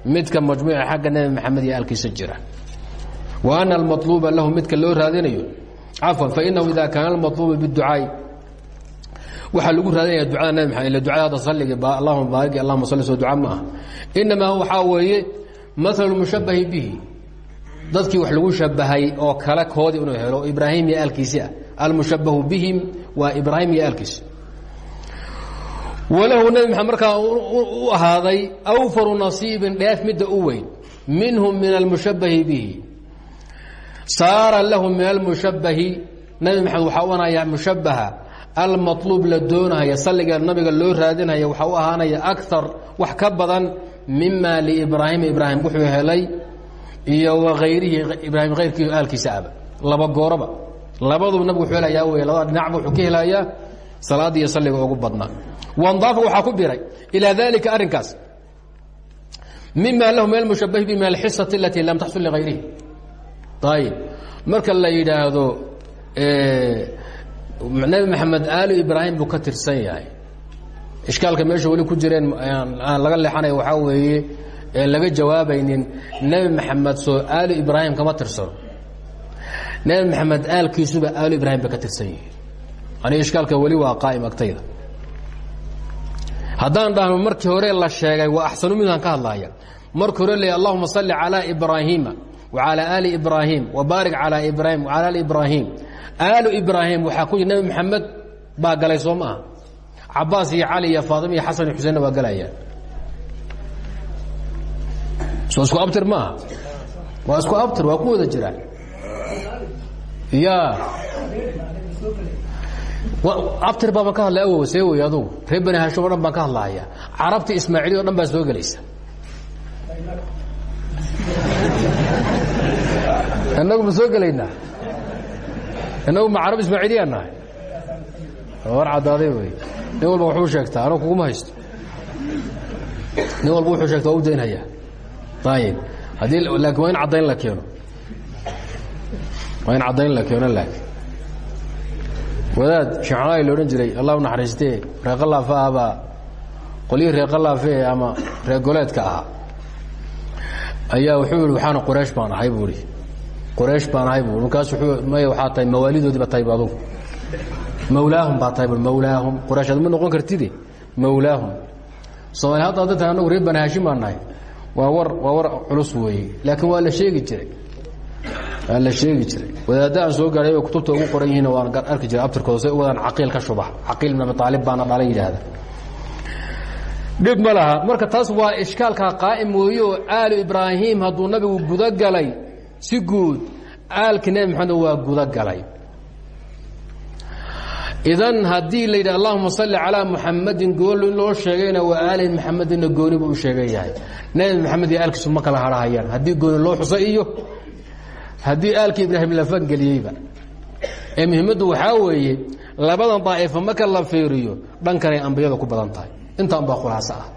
midka majmuuca xagga nebi maxamed iyo aalkiisa jira. Wa ana almaطluuba lahu midka loo raadinayo. Cafwan fainahu ida kaana almaطluuba biducaai waxaa lagu raadinaya ducada nebi maxamed ila ducada hadda salliga allahuma baarig allahuma salli soo duca ma ah inamaa waxaa weeye mahalu bihi. Dadkii wax lagu shabahay oo kale koodii inuu helo ibraahim iyo aalkiisi ah almushabahu bihim waa ibraahim iyo aalkiisi walahu nebi maxamed u ahaaday awfaru nasiibin dheef midda u weyn minhum min almushabahi bihi. Saara lahu min almushabahi nebi maxamed waxaa u anaya mushabaha almaطluub la doonaya salliga nabiga loo raadinaya waxaa u ahaanaya akar wax ka badan mima liibraahima ibraahim wuxuu helay iyo wagayrihi ibraahim ayrkii aalkiisa aba laba gooroba. Labaduba nabigu wuxuu helayaa wey dhinacba wuxuu ka helayaa salaada iyo salliga ugu badnaa wandaafa waxaa ku biray ilaa dalika arrinkaas. Mima lahu min almushabahi bi min alxisati alatii lam taxsul ligayrihi ayib marka la yidhaahdo nebi maxamed aalu ibraahim buu ka tirsan yahay. Ishkaalka meesha weli ku jireen aan laga leexanaya waxaa weeye ee laga jawaabaynin nebi maxamed soo aalu ibraahim kama tirsano nebi maxamed aalkiisuba aalu ibraahim ba ka tirsan yihi aniga ishkaalka weli waa qaa'im agtayda. Haddaan dhahno markii hore la sheegay waa axsanu midaan ka hadlaya markii hore le allahuma salli calaa ibraahiima ibraahim wa baarik calaa ibraahim wa cala ali ibraahim aalu ibraahim waxaa ku nebi maxamed baa galay soo ma aha cabaas iyo cali iyo faatima iyo xasan iyo xuseenna waa galayaan soo isku abtir maaha waa isku abtir waa ku wada jiraan ya abtir baaban ka hadlay awow see wey adugu reer bani hashim o dhan baan ka hadlahaya carabta ismaaciili o dhan baa soo gelaysa inagu ma soo gelaynaa? Inagu ma carab ismaaciiliyaa nahay? War caddaaday wey nin walba waxuu sheegtaa anugu kuguma haysto. Nin walba wuxuu sheegta waa u daynhayaa. Ayib haddii laakiin waa in caddayn la keeno. Waa in caddayn la keeno laakiin. Wadaad sheekxanaai la odhan jiray allah u naxariistee reeqalaafa ah baa qolyihii reeqalaafe ama reegoleedka ahaa. Ayaa wuxuu yihi waxaana qoraysh baan ahay buu ihi qoraysh baan ahay bu markaas maya waxaa tahay mawaalidoodii ba tahay bu adugu. Mawlaahum baa tahay bu mawlaahum. Qoraysh ad ma noqon kartide mawlaahum. Soomaali hadda hadda tahay anagu reer bani haashim baan nahay. Waa war waa war culus weeye laakiin waa la sheegi jiray. Waa la sheegi jiray. Wadaadda aan soo gaadhay bay kutubta ugu qoran yihiin waan arki jiray abtirkooda say u wadaan caqiil ka shubax. Caqiil ibn abi aalib baana dhala yidhaahda. Dhib ma laha. Marka taas waa ishkaalkaa qaa'im weeye oo aalu ibraahim hadduu nabigu gudogalay si guud aalkii nebi maxamed waa gudogalay idan haddii la yidhi allahuma salli calaa muxamadin gool loo sheegayna waa aali maxamedinna gooni buu u sheegan maxamed iyo aalkiisu kala harhahayaan haddii gooni loo xuso iyo haddii aalkii ibraahim la fangeliyeyba. Ee muhiimaddu waxaa weeye labadan daa'ifo marka la fiiriyo dhankanay ambiyada ku badan tahay. Intaan baa khulaaso ah.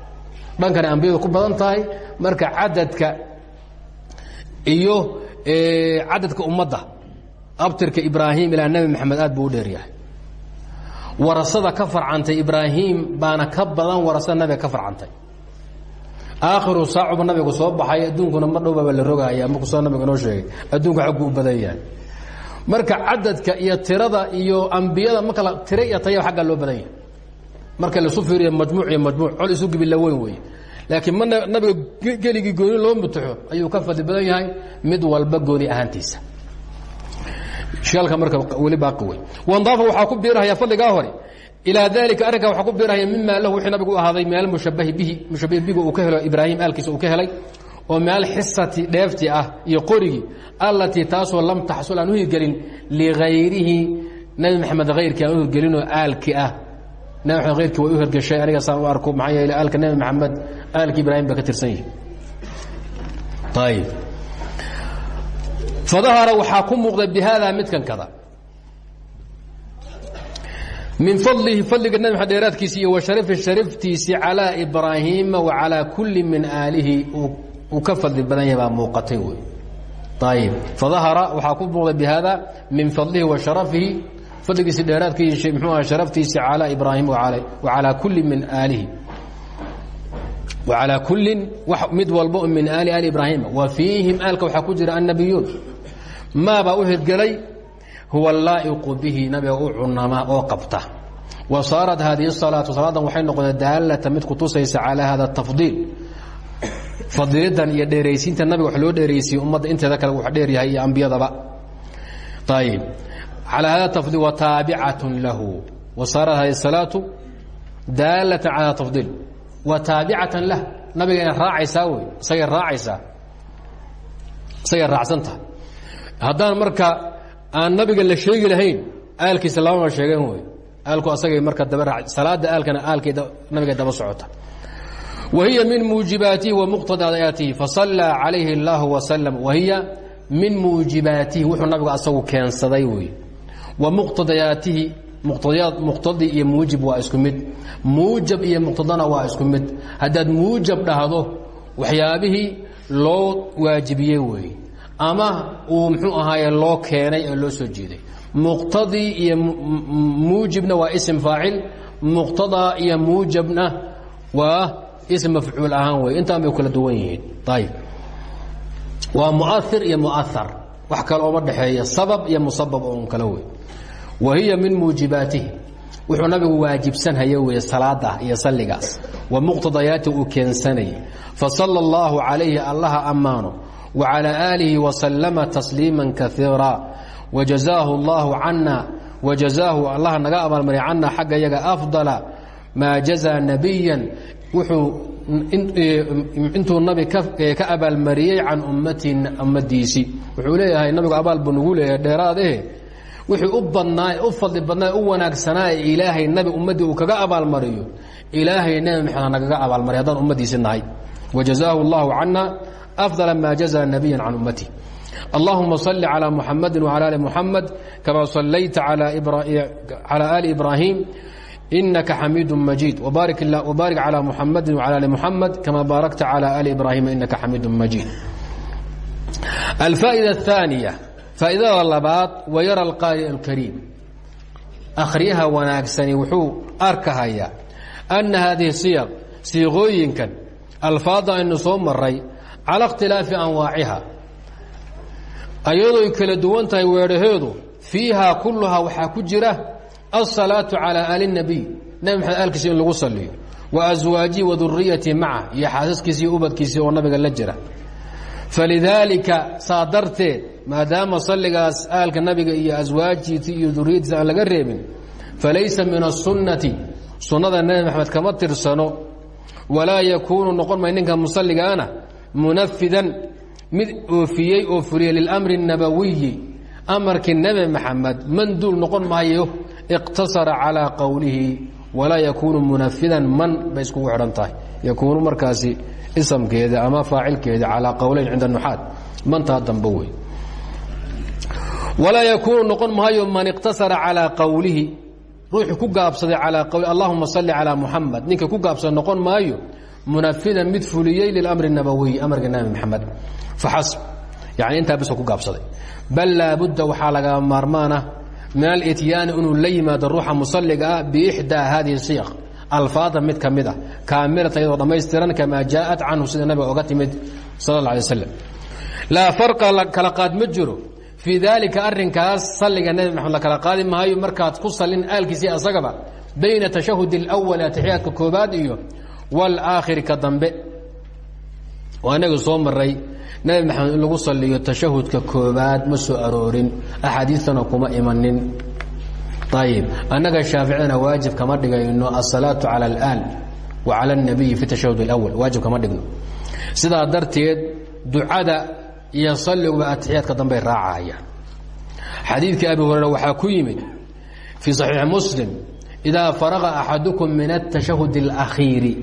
Dhankanay ambiyadu ku badan tahay marka cadadka iyo cadadka ummadda abtirka ibraahim ilaa nebi maxamed aad buu u dheeryahay warasada ka farcantay ibraahim baana ka badan warasada nabiga ka farcantay. Aakhiru saacuba nabigu soo baxay adduunkuna ma dhowbaba la rogaaya markuu soo nabiga noo sheegay adduunku xagguu u badan yahay. Marka cadadka iyo tirada iyo ambiyada ma kala tira iyo taya aggaa loo badan yahay. Marka laisu fiiriyo majmuuc iyo majmuuc col isu gibila weyn weeye laakiin ma nabiga geligii gooni loo mutaxo ayuu ka fadli badan yahay mid walba gooni ahaantiisa. Wandaafa waxaa ku biirahaya fadligaa hore. Ilaa dalika arrinkaa waxaa ku biirahaya mima lahu wixii nabigu u ahaaday meel mushabahi bihi mushabahi bihi uu ka helo ibraahim aalkiisa uu ka helay oo meel xisati dheefti ah iyo qorigii allatii taasoo lam taxsul aan u hirgelin ligayrihi nebi maxamed hayrkii aan u hirgelinoo aalki ah nebi maxamed hayrkii way u hirgeshay aniga saan u arko maxaa yeele aalka nebi maxamed aalki ibraahim ba ka tirsan yihi ayib fadahara waxaa ku muuqda bihada midkan kada. Min fadlihi fadliga nebi maxamed dheeraadkiisi iyo wa sharifi shariftiisi calaa wa calaa kulli min aalihi uu ka fadli badan yahay muuqatay wey. Ayib fadahara waxaa ku muuqda bihada min fadlihi wa sharafihi fadligiisi dheeraadkiisi mxuu aha sharaftiisi calaa ibraahim wa calaa kulli min aalihi calaa kullin mid walba min aali aali ibraahima wa fiihim aalka waxaa ku jira annabiyuun. Maabaa u hirgelay huwa laa'iqu bihi nabiga u cunamaa oo qabta. Wa saarat haadihi salaatu salaadan waxay noqotay daalata mid kutusaysa calaa hada tafdiil. Fadilidan iyo dheeraysiinta nabiga wax loo dheeraysiye ummadda inteeda kale wax dheeryahay iyo ambiyadaba. Ayib calaa hada tafdiil wa taabicatun lahu wa saarat hadihi salaatu daalatan calaa tafdiil wa taabicatan lah nabiga inay raacaysaa wey isagay raacaysaa isagay raacsantaha haddaan marka aan nabiga la sheegi lahayn aalkiisa labama sheegeen wey aalku asagay marka daba raa salaada aalkana aalkay nabiga daba socota wa hiya min muujibaatihi wa muqtadayaatihi fasallaa calayhi اllahu wasalam wa hiya min muujibaatihi wuxuu nabigu asagu keensaday wey wa muqtadayaatihi muqtadayaad muqtadi iyo muujib waa isku mid. Muujab iyo muqtadana waa isku mid. Haddaad muujab dhahdo waxyaabihii loo waajibiyey weeye ama uu mxuu ahaaye loo keenay oo loo soo jeeday muqtadii iyo muujibna waa ism faacil. Muqtadaa iyo muujabna waa ism mafcuul ahaan wey intaan bay kala duwan yihiin. Ayib waa muair iyo muahar wax kale ooma dhexeeya sabab iyo musabab oon kale wey wa hiya min muujibaatihi wuxuu nabigu waajibsanhaya wey salaada iyo salligaas wa muqtadayaati uu keensanayay fasala اllahu calayhi allaha ammaano وعلى آله وسلم تسليiما كثيiرا وجزاه الله عنا وجزاه allah naga abaalmarya cana xagga yaga أفضل mا جزى نبيا wuxuu intuu nabi ka abaalmariyey can ummatii ummadiisii wuxuu leeyahay nabigu abaal buu nagu leeyahay dheeraadahe wixii u badnaa u fadli badnaa u wanaagsanaa ee ilaahay nabi ummaddii uu kaga abaalmariyo ilaahay nebi maxamed nagaga abaalmarya haddaan ummadiisi nahay وجزاه الله عنا أفضل ما جزى نبيا عن أمته اللهم صل على محمد وعلى آل محمد كما صليت على, إبرا... على آل إبراهيم إنك حميد مجيد وبارك, الله... وبارك على محمد وعلى آل محمد كما باركت على آل إبراهيم إنك حميد مجيد الفائدة الثانية فائدة اللباad ويرى القارئ الكريم أkhryaha wanaagsani wuxuu arkahaya أنa hadiه الصيغ siiqooyinkan alfaada aynu soo maray calى اkhtilaafi anwaaciha ayadooy kala duwan tahay weedhaheedu fiiha kuluhaa waxaa ku jira الصalaaةu calى ali النabiy nebi maxamed aalkiisa in lagu saliyo wa أswaajihi wa duriyatihi maca iyo xaasaskiisi iyo ubadkiisii oo nabiga la jira falidaalika saa darteed maadaama salligaas aalka nabiga iyo aswaajtiisa iyo duriyadiisa aan laga reebin falaysa min الsunnati sunnada nebi maxamed kama tirsano walaa yakuunu noqon may ninka musalligaana munafidan mid oofiyey oo fuliyey lilamri الnabawiyi amarkii nebi maxamed manduul noqon maayo iqtasara calىa qowlihi walaa yakuunu munafidan man bay iskugu xidhan tahay yakuunu markaasi isamkeeda ama faacilkeeda calىa qowleyn cinda nuxaad mantaa dambe wey walaa yakuunu noqon maayo man iqtasara calىa qowlihi ruuxii ku gaabsaday calىa qowli allahuma salli calىa muxamed ninka ku gaabsaday noqon maayo munafidan mid fuliyey lilamri الnabawiy amarka nebi maxamed faxasb yani intaa bisoo ku gaabsaday bal laabudda waxaa laga maarmaana min alityaani inuu la yimaado ruuxa musaliga ah biixdaa hadihi siyaq alfaada mid ka mid ah kaamilatan iyadoo dhammaystiran kamaa jaaءat canhu sida nabiga oga timid sal اla alay waslam laa farqa kala qaad ma jiro fii daalika arrinkaas salliga nebi maxamed la kala qaadi maayo markaad ku sallin aalkiisii asagaba bayna tashahud اlأwal atixiyaadka koobaad iyo wاlaakhiri ka dambe waa inaga soo maray nebi maxamed in lagu saliyo tashahudka koobaad ma soo aroorin axaadiistana kuma imanin ayib annaga shaaficiyana waajib kama dhigayno asalaatu cala alaal wa cala اnabiyi fi tashahud اlawal waajib kama dhigno sidaa darteed ducada iyo saliguba atixiyaadka dambey raacayaan xadiidkii abi hurayra waxaa ku yimid fii صaxiixi muslim idaa faraqa axadukum min الtashahud اlakhiiri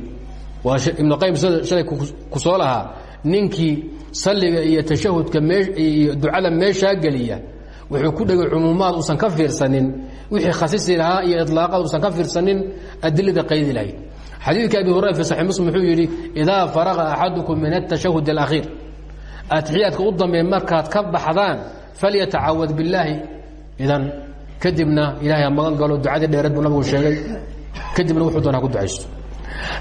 waa ibnu qayim shalay ku soo lahaa ninkii salliga iyo tashahudka iyo ducada meeshaa geliya wuxuu ku dhegay cumuumaad uusan ka fiirsanin wixii khasisi lahaa iyo ilaaqaad uusan ka fiirsanin adilada qaydi lahayd. Xadiidka abi hurayra fi saxi muslim wuxuu yidhi idaa faraqa axadukum min atashahud alakhiir atixiyaadka u dambeey markaad ka baxdaan falyatacawad billaahi idan kadibna ilahay ha magan galo ducadii dheereed buu nabigu sheegay kadibna wuxuu doona ha ku ducaysto.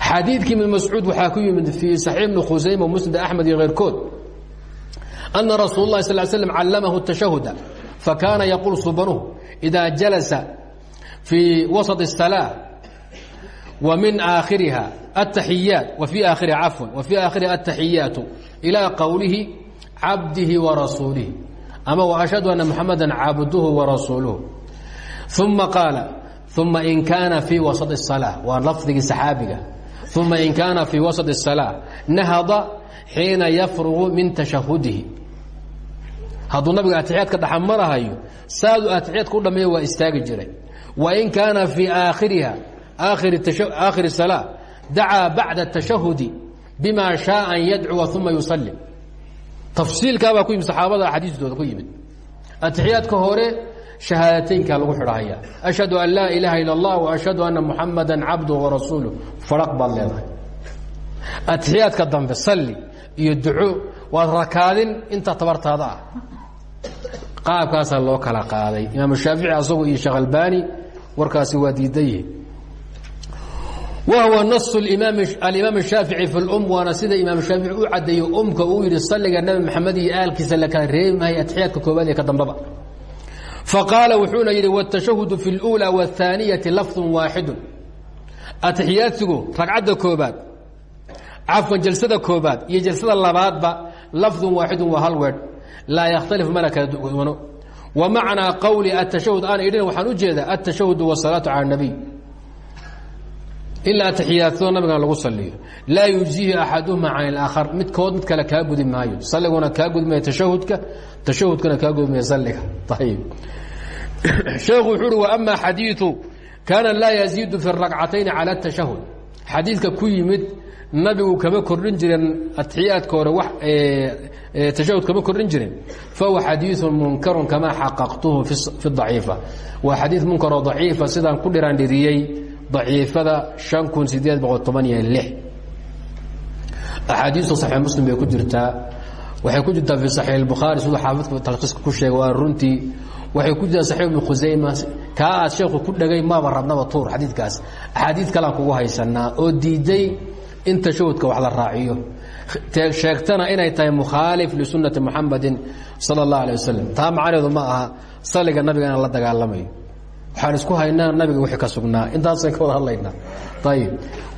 Xadiidkii ibn mascuud waxaa ku yimid fii saxiix ibni khusayma musnad axmed iyo keyrkood ana rasuul اlahi sal slm callamahu الtashahuda fakaana yaquul subanuhu إida jalasa fii wasaط الsalaa wa min aakhiriha ataxiyaat wa fii aakhiriha cafwan wa fii aakhiriha ataxiyaatu ilaa qowlihi cabdihi wa rasuulihi ama وashhadu ana muxamada cabduhu wa rasuuluhu uma qaala uma in kaana fii wasaط الsalaa waa lafdigii saxaabiga uma in kaana fii wasaط الsalaa nahada xiina yafrugu min tashahudihi hadduu nabiga atixyaadka dhaxamarahayo saadu atixyaadka u dhammeeya waa istaagi jiray. Wain kaana fii aakhiriha aakhiri salaa dacaa bacda atashahudi bima shaa an yadcuwa uma yusalli tafsiilkaabaa ku yimid saxaabada axaadiistooda ku yimid. Atixiyaadka hore shahaadateynkaa lagu xidhahayaa ashhadu an laa ilaaha ila allah waashhadu anna muxamada cabduh warasuuluh faraq baad leedahay. Atixiyaadka dambe salli iyo duco waad rakaadin intaa tabartaada ah qaabkaasaa loo kala qaaday imaam shaafici asagu iyo sheekh albani warkaasi waa diidan yihi wa huwa nas alimaam الshaafici fi اlum waana sida imaam shaafici u cadeeyo umka uu yihi salliga nebi maxamed iyo aalkiisa la kala reebi maayo atixiyaadka koobaad iyo ka dambaba faqaala wuxuuna yidhi wالtashahudu fi اlأulى wالثaaniyati lafظu waaxidu atixiyaadsigu ragcadda koobaad cafwan jalsada koobaad iyo jalsada labaadba lafظu waaxidu waa hal weedh laa ykhtalifu mana kala gudmano wa macnaa qowli atashahud aan idhin waxaan u jeedaa atashahudu wasalaatu cala اnabiy ilaa atixiyaatada nabigan lagu saliyo laa yujiihi axaduhuma can اlaakhar midkood mid kale kaa gudi maayo. Saliguna kaa gudmaya tashahudka tashahudkuna kaa gudmaya saliga ayb sheekhu wuxuu uhi waama xadiiu kaana laa yaziidu fi rakcatayni cala atashahud xadiidka ku yimid nabigu kama kordhin jiren atixiyaadka hore wax tashahud kama kordhin jiren fahuwa xadiiثu munkaru kama xaqaqtuhu fi ضaciifa waa xadiiث munkaroo ضaciifa sidaan ku dhiraandhiriyey ضaciifada شhan kun sideed boqol toban iyo lix axaadiistu صaxiix muslim bay ku jirtaa waxay ku jirtaa fi صaxiix الbukhaari siduu xaafidku talkiiska ku sheegay waa runtii waxay ku jirtaa saxiix ibnu khusayma kaa aad sheekhu ku dhegay maaba rabnaba tuur xadiidkaas axaadiid kalean kugu haysanaa oo diiday in tashahudka wax la raaciyo sheegtana inay tahay mukhaalif lisunati muxamadin sala اllah alيه wasalam taa macnaheedu ma aha saliga nabiga inaan la dagaalamayo waxaan isku haynaa nabiga wixii ka sugnaa intaasay ka wada hadlaynaa ayib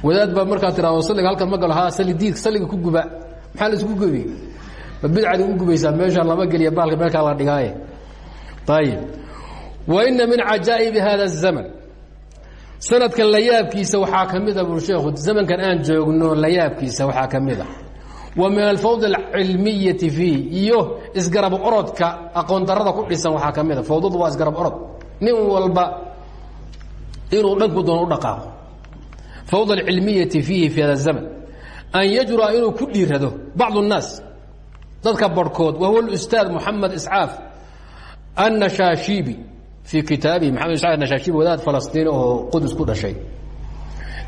wadaad baa markaa tiraado saliga halkan ma galo ha sali diidka saliga ku guba maxaa la isku gubi ma bidcadi u gubaysaa meeshaan lama geliya baalka meelkaa la dhigaaye ayib wa ina min cajaa'ibi hada الzaman sanadkan layaabkiisa waxaa ka mid a buu sheekhu zamankan aan joogno layaabkiisa waxaa ka mid a wa min alfawd alcilmiyati fiih iyo isgarab orodka aqoon darada ku dhisan waxaa ka mid a fawdadu waa isgarab orod nin walba inuu dhanku doono u dhaqaaqo fawd alcilmiyati fiihi fi hada zaman an yajura inuu ku dhiirado bacd الnaas dadka barhkood wa huwa اstaad moxamed iscaaf annashaashibi fii kitaabihi maxamed iscaaf nashaashibi wadaad falastiin oo qudus ku dhashay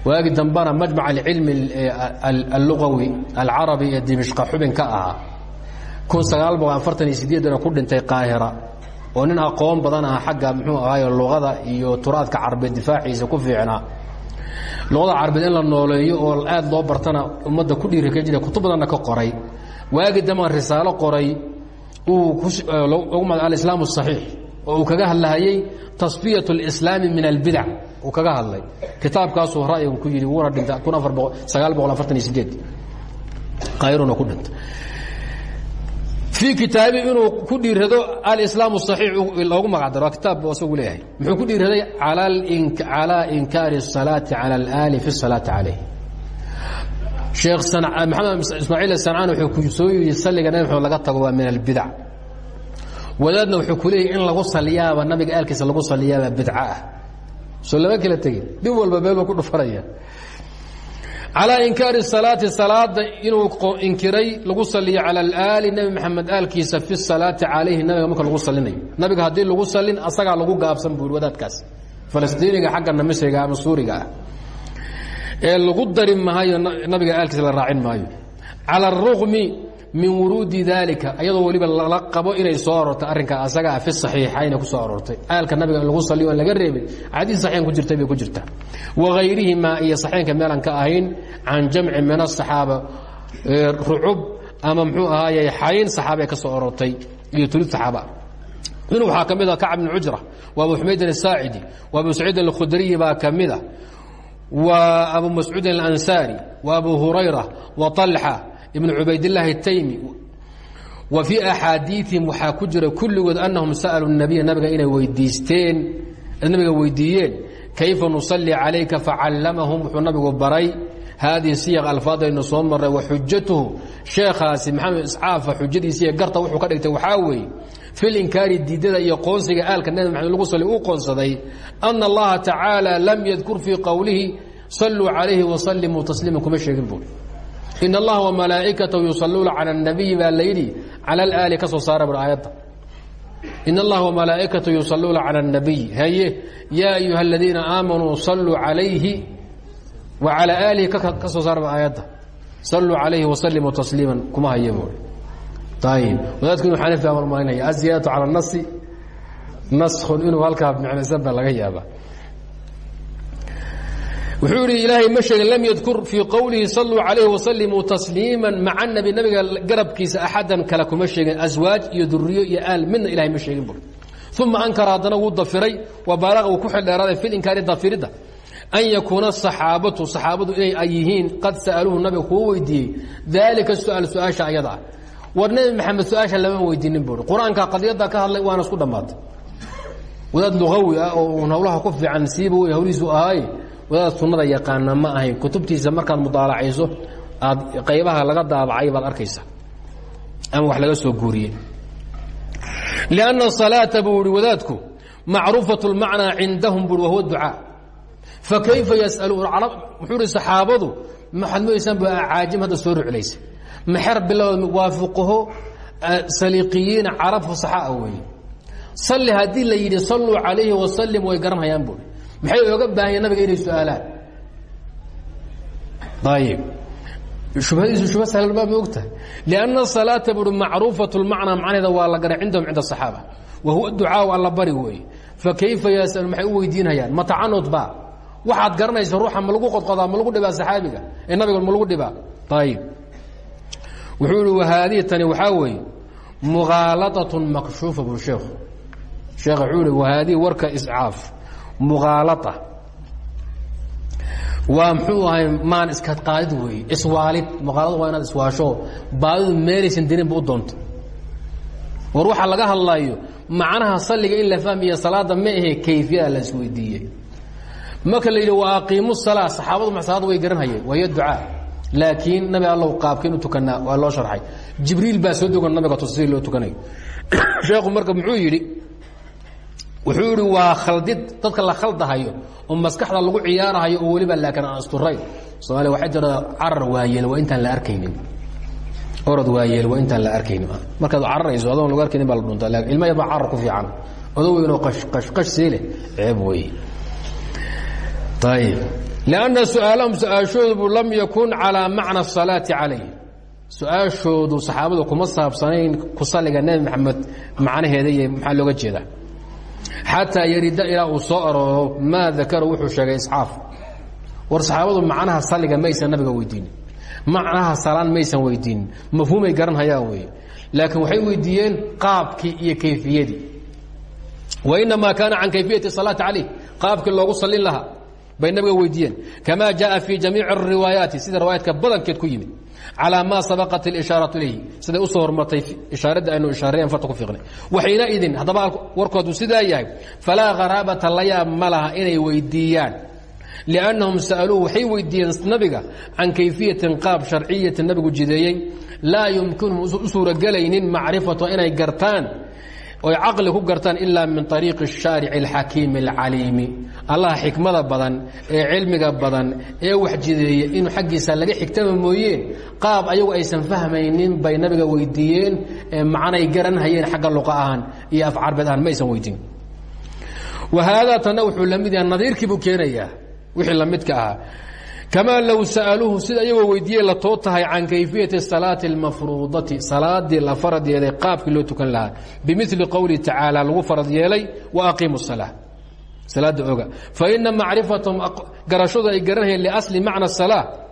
waagi dambana majmac acilmi alluqawi e, alcarabi ee dimishqa xubin ka ahaa kun sagaal boqol ku dhintay qaahira oo nin aqoon badan ah xagga muxuu ahaaye luqada iyo turaadka carbeed difaaciisa ku fiicnaa luqada carbeed la nooleeyo oo aad loo bartana ummadda ku dhiiri ka jira kutub ka qoray. Waagi dambaan risaalo qoray uu ugu e, ma alislaam asaxiix oo uu kaga hadlahayey tasfiyat alislaami min albidac uu kaga hadlay kitaabkaasuu ra'yigu ku yidhi wuuna dhintay kun afar boqo sagaal boqol afartan iyo sideed qayruna ku dhintay fii kitaabi inuu ku dhiirado alislaam الصaxiix loogu magacdaro kitaab isagu leeyahay muxuu ku dhiiraday calىa inkaari الصalaaةi calى اlآli fi الصalaaةi calayh sheekh maxamed ismaaciil sancaan wuxuu ku soo yidhi salliga nabi maxamed laga tago waa min albidac wadaadna wuxuu ku leeyahy in lagu saliyaaba nabiga aalkiisa lagu saliyaaba bidca ah soo lama kala tegin. Dib walba meelba ku dhufanaya calaa inkaari salaati salaada inuu inkiray lagu saliyo cala alaali nebi maxamed aalkiisa fi salaati calayhi nabiga marka lagu salinayo nabiga haddii lagu salin asagaa lagu gaabsan buuri wadaadkaas. Falastiiniga xagga namisriga ama ah. ee lagu dari maayo nabiga aalkiisa la raacin maayo. Cala arugmi min wuruudi daalika ayadoo weliba lala qabo inay soo arortay arrinkaa asagaa ah fi saxiixayna ku soo aroortay. Aalka nabiga lagu saliyo laga reebin. Xadiis saxiixan ku jirtay bay ku jirta. Wagayrihimaa iyo saxiixanka meelaan ka ahayn can jamci min asaxaaba rucub ama muxuu ahaaye xayn saxaabee ka soo aroortay iyo tulid saxaaba. Min waxaa ka mid ah kacb wa abu xumaydin asaacidi wa abu saciid alkhudriyi baa ka mid ah, wa abu mascuudin alansaari wa abu hurayra wa طalxa ibn cubaydاlahi taymi. Wa fii axaadiiihim waxaa ku jira kulligood annahum sa'aluu nabiya nabiga inay weydiisteen nabiga weydiiyeen kayfa nusalli calayka facallamahum wuxuu nabigu baray haadihi siyaq alfaadaynu soo marray wa xujatuhu sheekhaasi maxamed iscaafa xujadiisiiyo garta wuxuu ka dhigtay waxaa weeye fi linkaari diidada iyo qoonsiga aalka nabi maxamed lagu sali uu qoonsaday ana allaha tacaala lam yadkur fii qowlihi saluu calayhi wasallimuu tasliima kuma sheegin buuri in allaha wamalaa'ikatahu yusaluuna cala اnabiyi baa layidhi cala alaali ka soo saara bur aayadda in allaha wamalaa'ikatahu yusaluuna cala اnabiy haye yaa ayuha aladiina aamanuu saluu calayhi wa calaa aalihi ka soo saara aayadda saluu calayhi wasalimuu tasliiman kuma haye buuri ayib wadaadku inu xaniif baa marinaya aziyaadatu cala nasi naskun inuu halkaa micnaysan baa laga yaaba wuxuu ihi ilaahay ma sheegin lam yadkur fii qowlihi saluu calayhi wasalimuu tasliima maca nabi nabiga garabkiisa axadan kale kuma sheegin. Aswaaj iyo duriyo iyo aal midna ilahay ma sheegin bur uma ankara haddana wuu dafiray wa baalaqa uu ku xildheeraaday fi linkaari dafiridda an yakuuna asaxaabatu saxaabadu inay ay yihiin qad sa'aluuhu nabiga kuu weydiiyey. Daalika su'aal su'aasha ayada ah. War nebi maxamed su'aasha lama weydiinin buuri qur'aanka qadiyadda ka hadlay waana isku dhammaatay. Wadaad lugawi ah oo uun hawlaha ku fiican siiba wey hawlihiisu ahaaye wadaad sunnada yaqaana ma ahayn. Kutubtiisa markaad mudaalacayso aad qaybaha laga daabacay baad arkaysa. Ama wax laga soo guuriyey. Lianna asalaata buu ihi wadaadku macruufat lmacnaa cindahum buui wahuwa ducaa. Fakayfa yasaluun wuxuu ihi saxaabadu maxaad modaysaan bu caajim hadda soo ruclaysa maxer bilowd waa fuqaho saliiqiyiin carab fusaxaa weeye. Salli haddii la yidhi salluu calayhi wasalim way garanhayaan buui maxay oga baahanya nabiga inay su'aalaan? Ayib shubhadiisu shubha sahlan baa ma ogtahay. Lianna asalaata buui macruufat lmacnaa macnaheeda waa la garay cindahum cinda asaxaaba wa huwa ducaau alla bari weeye. Fakayfa yasalu maxay u weydiinhayaan ma tacanud ba waxaad garanaysa ruuxa ma lagu qodqodaa ma lagu dhibaa saxaabiga? Ee nabiga ma lagu dhibaa? Ayib wuxuu ihi wahaadihi tani waxaa weeye mukhaalaaة makshuufa bu sheekhu. Sheekh wuxuu ihi wahaadihi warka iscaaf mukhaalaa waa muxuu ahay maan iska qaadid weeye iswaalid mukhaalada waa inaad iswaasho baadidu meelaysan dininba u doonto war waxaa laga hadlayo macnaha salliga in la fahmiya salaada ma ahe kayfiyada la isweydiiyey. Marka la yidhi wa aqiimu salaa saxaabadu ma salaada way garanhayeen waayo ducaa. Laakiin nabi allow qaabka inu tukanaa waa loo sharxay. Jibriil baa soo dogon nabiga tus sidii loo tukanayo. Sheekhu marka muxuu yidhi wuxuu yidhi waa khaldid dadka la khaldahayo oo maskaxda lagu ciyaarahayo oo weliba laakiin aan asturayn somaaliya waxay tiraa carar waayeel waa intaan la arkaynin. Orod waayeel waa intaan la arkaynin. Markaad cararayso adoon lagu arkaynin baa la dhuntaa laakiin ilma yar baa carar ku fiican. Odo weynoo qashqash sii leh ceeb weeye ayib lianna su'aalahum su'aashoodu lam yakun calaa macna asalaati calayh su'aashoodu saxaabadu kuma saabsanayn ku salliga nebi maxamed macnaheeda iyo maxaa looga jeedaa xataa yarida ilaa uu soo arooro maa dakaro wuxuu sheegay isxaaf war saxaabadu macnaha saliga maysan nabiga weydiinin. Macnaha salaan maysan weydiinin. Mafhuumay garanhayaan weye laakiin waxay weydiiyeen qaabkii iyo kayfiyadii. Wainamaa kaana can kayfiyati salaati calayh. Qaabkii loogu salin lahaa bay nabiga weydiiyeen. Kamaa jaaa fii jamiici ariwaayaati sida riwaayaadka badankeed ku yimid calaa maa sabaqat ishaarau ilayhi siday u soo hormartay ishaaradda aynu ishaareen farta ku fiiqnay waxayna idin haddaba warkoodu sidaa yahay falaa kharaabata la yaab ma laha inay weydiiyaan liannahum sa'aluuh waxay weydiiyeen nabiga can kayfiyatin qaab sharciyati nabigu jideeyey laa yumkinuhum u suuragelaynin macrifatu inay gartaan oy caqli ku gartaan ilaa min ariiqi shaarici alxakiimi alcaliimi. Allaha xikmada badan ee cilmiga badan ee waxjideeya inuu xaggiisa laga xigtaba mooyeen qaab ayagu aysan fahmaynin bay nabiga weydiiyeen macnay garanhayeen xagga luqa ahaan iyo afcarbeed ahaan ma aysan wa haadaa tanna wuxuu la mid yahay wixii la ahaa kamaa low sa'aluuhu sida ayagoo weydiiyey la too tahay can kayfiyati salaati اlmafruudati salaadii la farad yeelay qaabkii loo tukan lahaa bimili qowlihi tacaala lagu farad yeelay wa aqiimu الsalaa salaada oga faina macrifatahum garashadu ay garanhayeen liasli macna الsalaa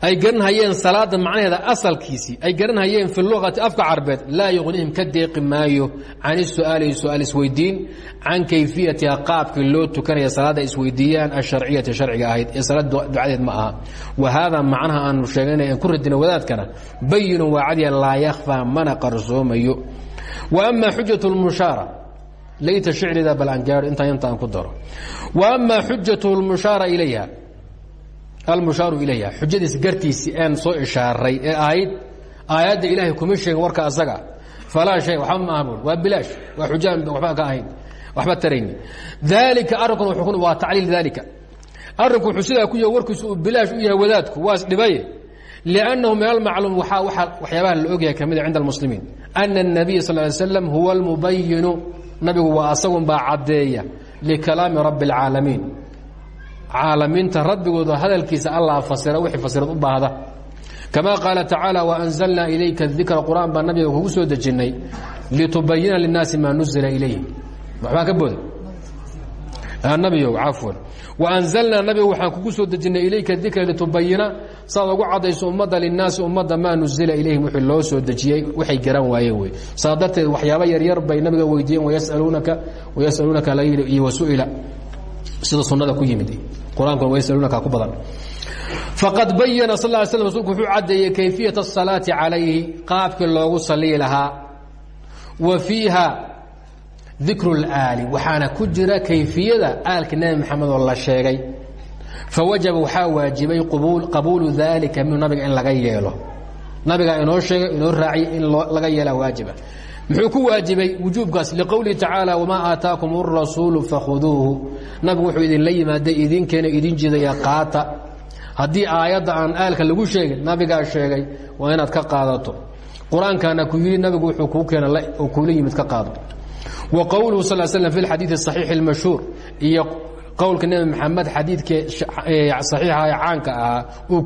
ay garanhayeen salaada macnaheeda asalkiisii ay garanhayeen fi luqati afka carbeed laa yuqnihim ka deeqi maayo. Can isu'aali su'aal isweydiin. Can kayfiyatiha qaabkii loo tukanaya salaadda isweydiiyaan asharciyati sharciga ahayd ee salaad ducadeed ma aha. Wa haadaa macnaha aanu sheeganay aan ku radina wadaadkana bayinun waa cadiya laa yakhfaa mana qarsoomayo. Wa ama xujat lmushaara layta shicrida bal aan gaaro intaa inta aan ku daro. Wa ama xujatu lmushaara ilayha almushaaru ilayha xujadiis gartiisii aan soo ishaaray ee ahayd aayadda ilaahay kuma sheegin warka asaga falaa shay waxba ma aha buur waa bilaash waa xujaan waxba ka ahayn waxba tarayni daalika arrinkuna wuxuu waa tacliil daalika arrinku wuxuu sidaa ku yahay warkiisu uu bilaash u yahay wadaadku waa isdhibaye liannahu min almacluum waxaa waxa waxyaabaha la ogyahay ka mid a cinda almuslimiin ana الnabiya sal ly slam huwa almubayinu nabigu waa asagun baa caddeeya likalaami rabbi اlcaalamiin caalamiinta rabbigooda hadalkiisa allah fasira wixii fasirad u baahda. Kama qaala tacaala waanzalnaa ilayka dikra qur'aan baa nabiga kugu soo dejinnay litubayina linnaasi maa nuzila ilayhim waxbaa ka booda nabiyow cafwan. Waanzalnaa nabiga waxaan kugu soo dejinnay ilayka dikra litubayina saad ugu cadayso ummadda linnaasi ummadda maa nuzila ilayhim wixii loo soo dejiyey. Waxay garan waayeen wey. Saa darteed waxyaaba yaryar bay nabiga weydiiyeen wayasaluunaka wayasaluunaka iyo wasu'ila sida sunada ku yimid qur-aankuna waysalunaka ku badan faqad bayana sal ly slam rsulku wuxuu caddeeyey kayfiyat الsalaati calayhi qaabkii loogu saliyi lahaa wa fiiha dikru اlaali waxaana ku jira kayfiyada aalka nebi maxamed oo la sheegay fawajaba waxaa waajibay qabuulu dalika minhu nabiga in laga yeelo nabigaa inoo sheegay inoo raaciyay in laga yeelaa waajiba muxuu ku waajibay wujuubkaas liqowlihi tacaala wamaa aataakum urasuulu fakhuduuhu. Nabigu wuxuu idinla yimaada idinkeena idin jidaya qaata. Haddii aayadda aan aalka lagu sheegin nabigaa sheegay waa inaad ka qaadato. Qur'aankaana ku yidhi nabigu wuxuu kuu keena oo kuula yimid ka qaado. Wa qowluhu sal slm fi lxadiidi saxiixi lmashhuur iyo qowlka nebi maxamed xadiidkee saxiixa ee caanka ahaa uu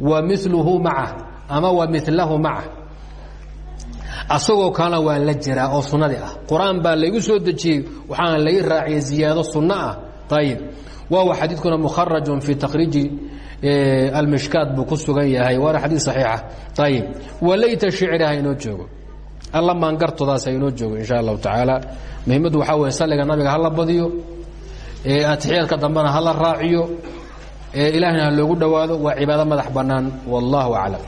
wa miluhu macah ama wa milahu macah asagoo kalena waa la jiraa oo sunnadii ah. Qur'aan baa laygu soo dejiyey waxaana lai raaciyay ziyaado sunno ah. Ayib wahuwa xadiidkuna mukharajun fii takhriiji almishkaat buu ku sugan yahay. Waana xadiid saxiixa. Ayib walayta shicri ha inoo joogo. Alla maangartoodaas ha inoo joogo insha allahu tacaala. Muhimaddu waxaa weye salliga nabiga hala badiyo. Atixiyaadka dambena hala raaciyo ilaahna ha loogu dhowaado waa cibaado madax bannaan. Wallahu aclam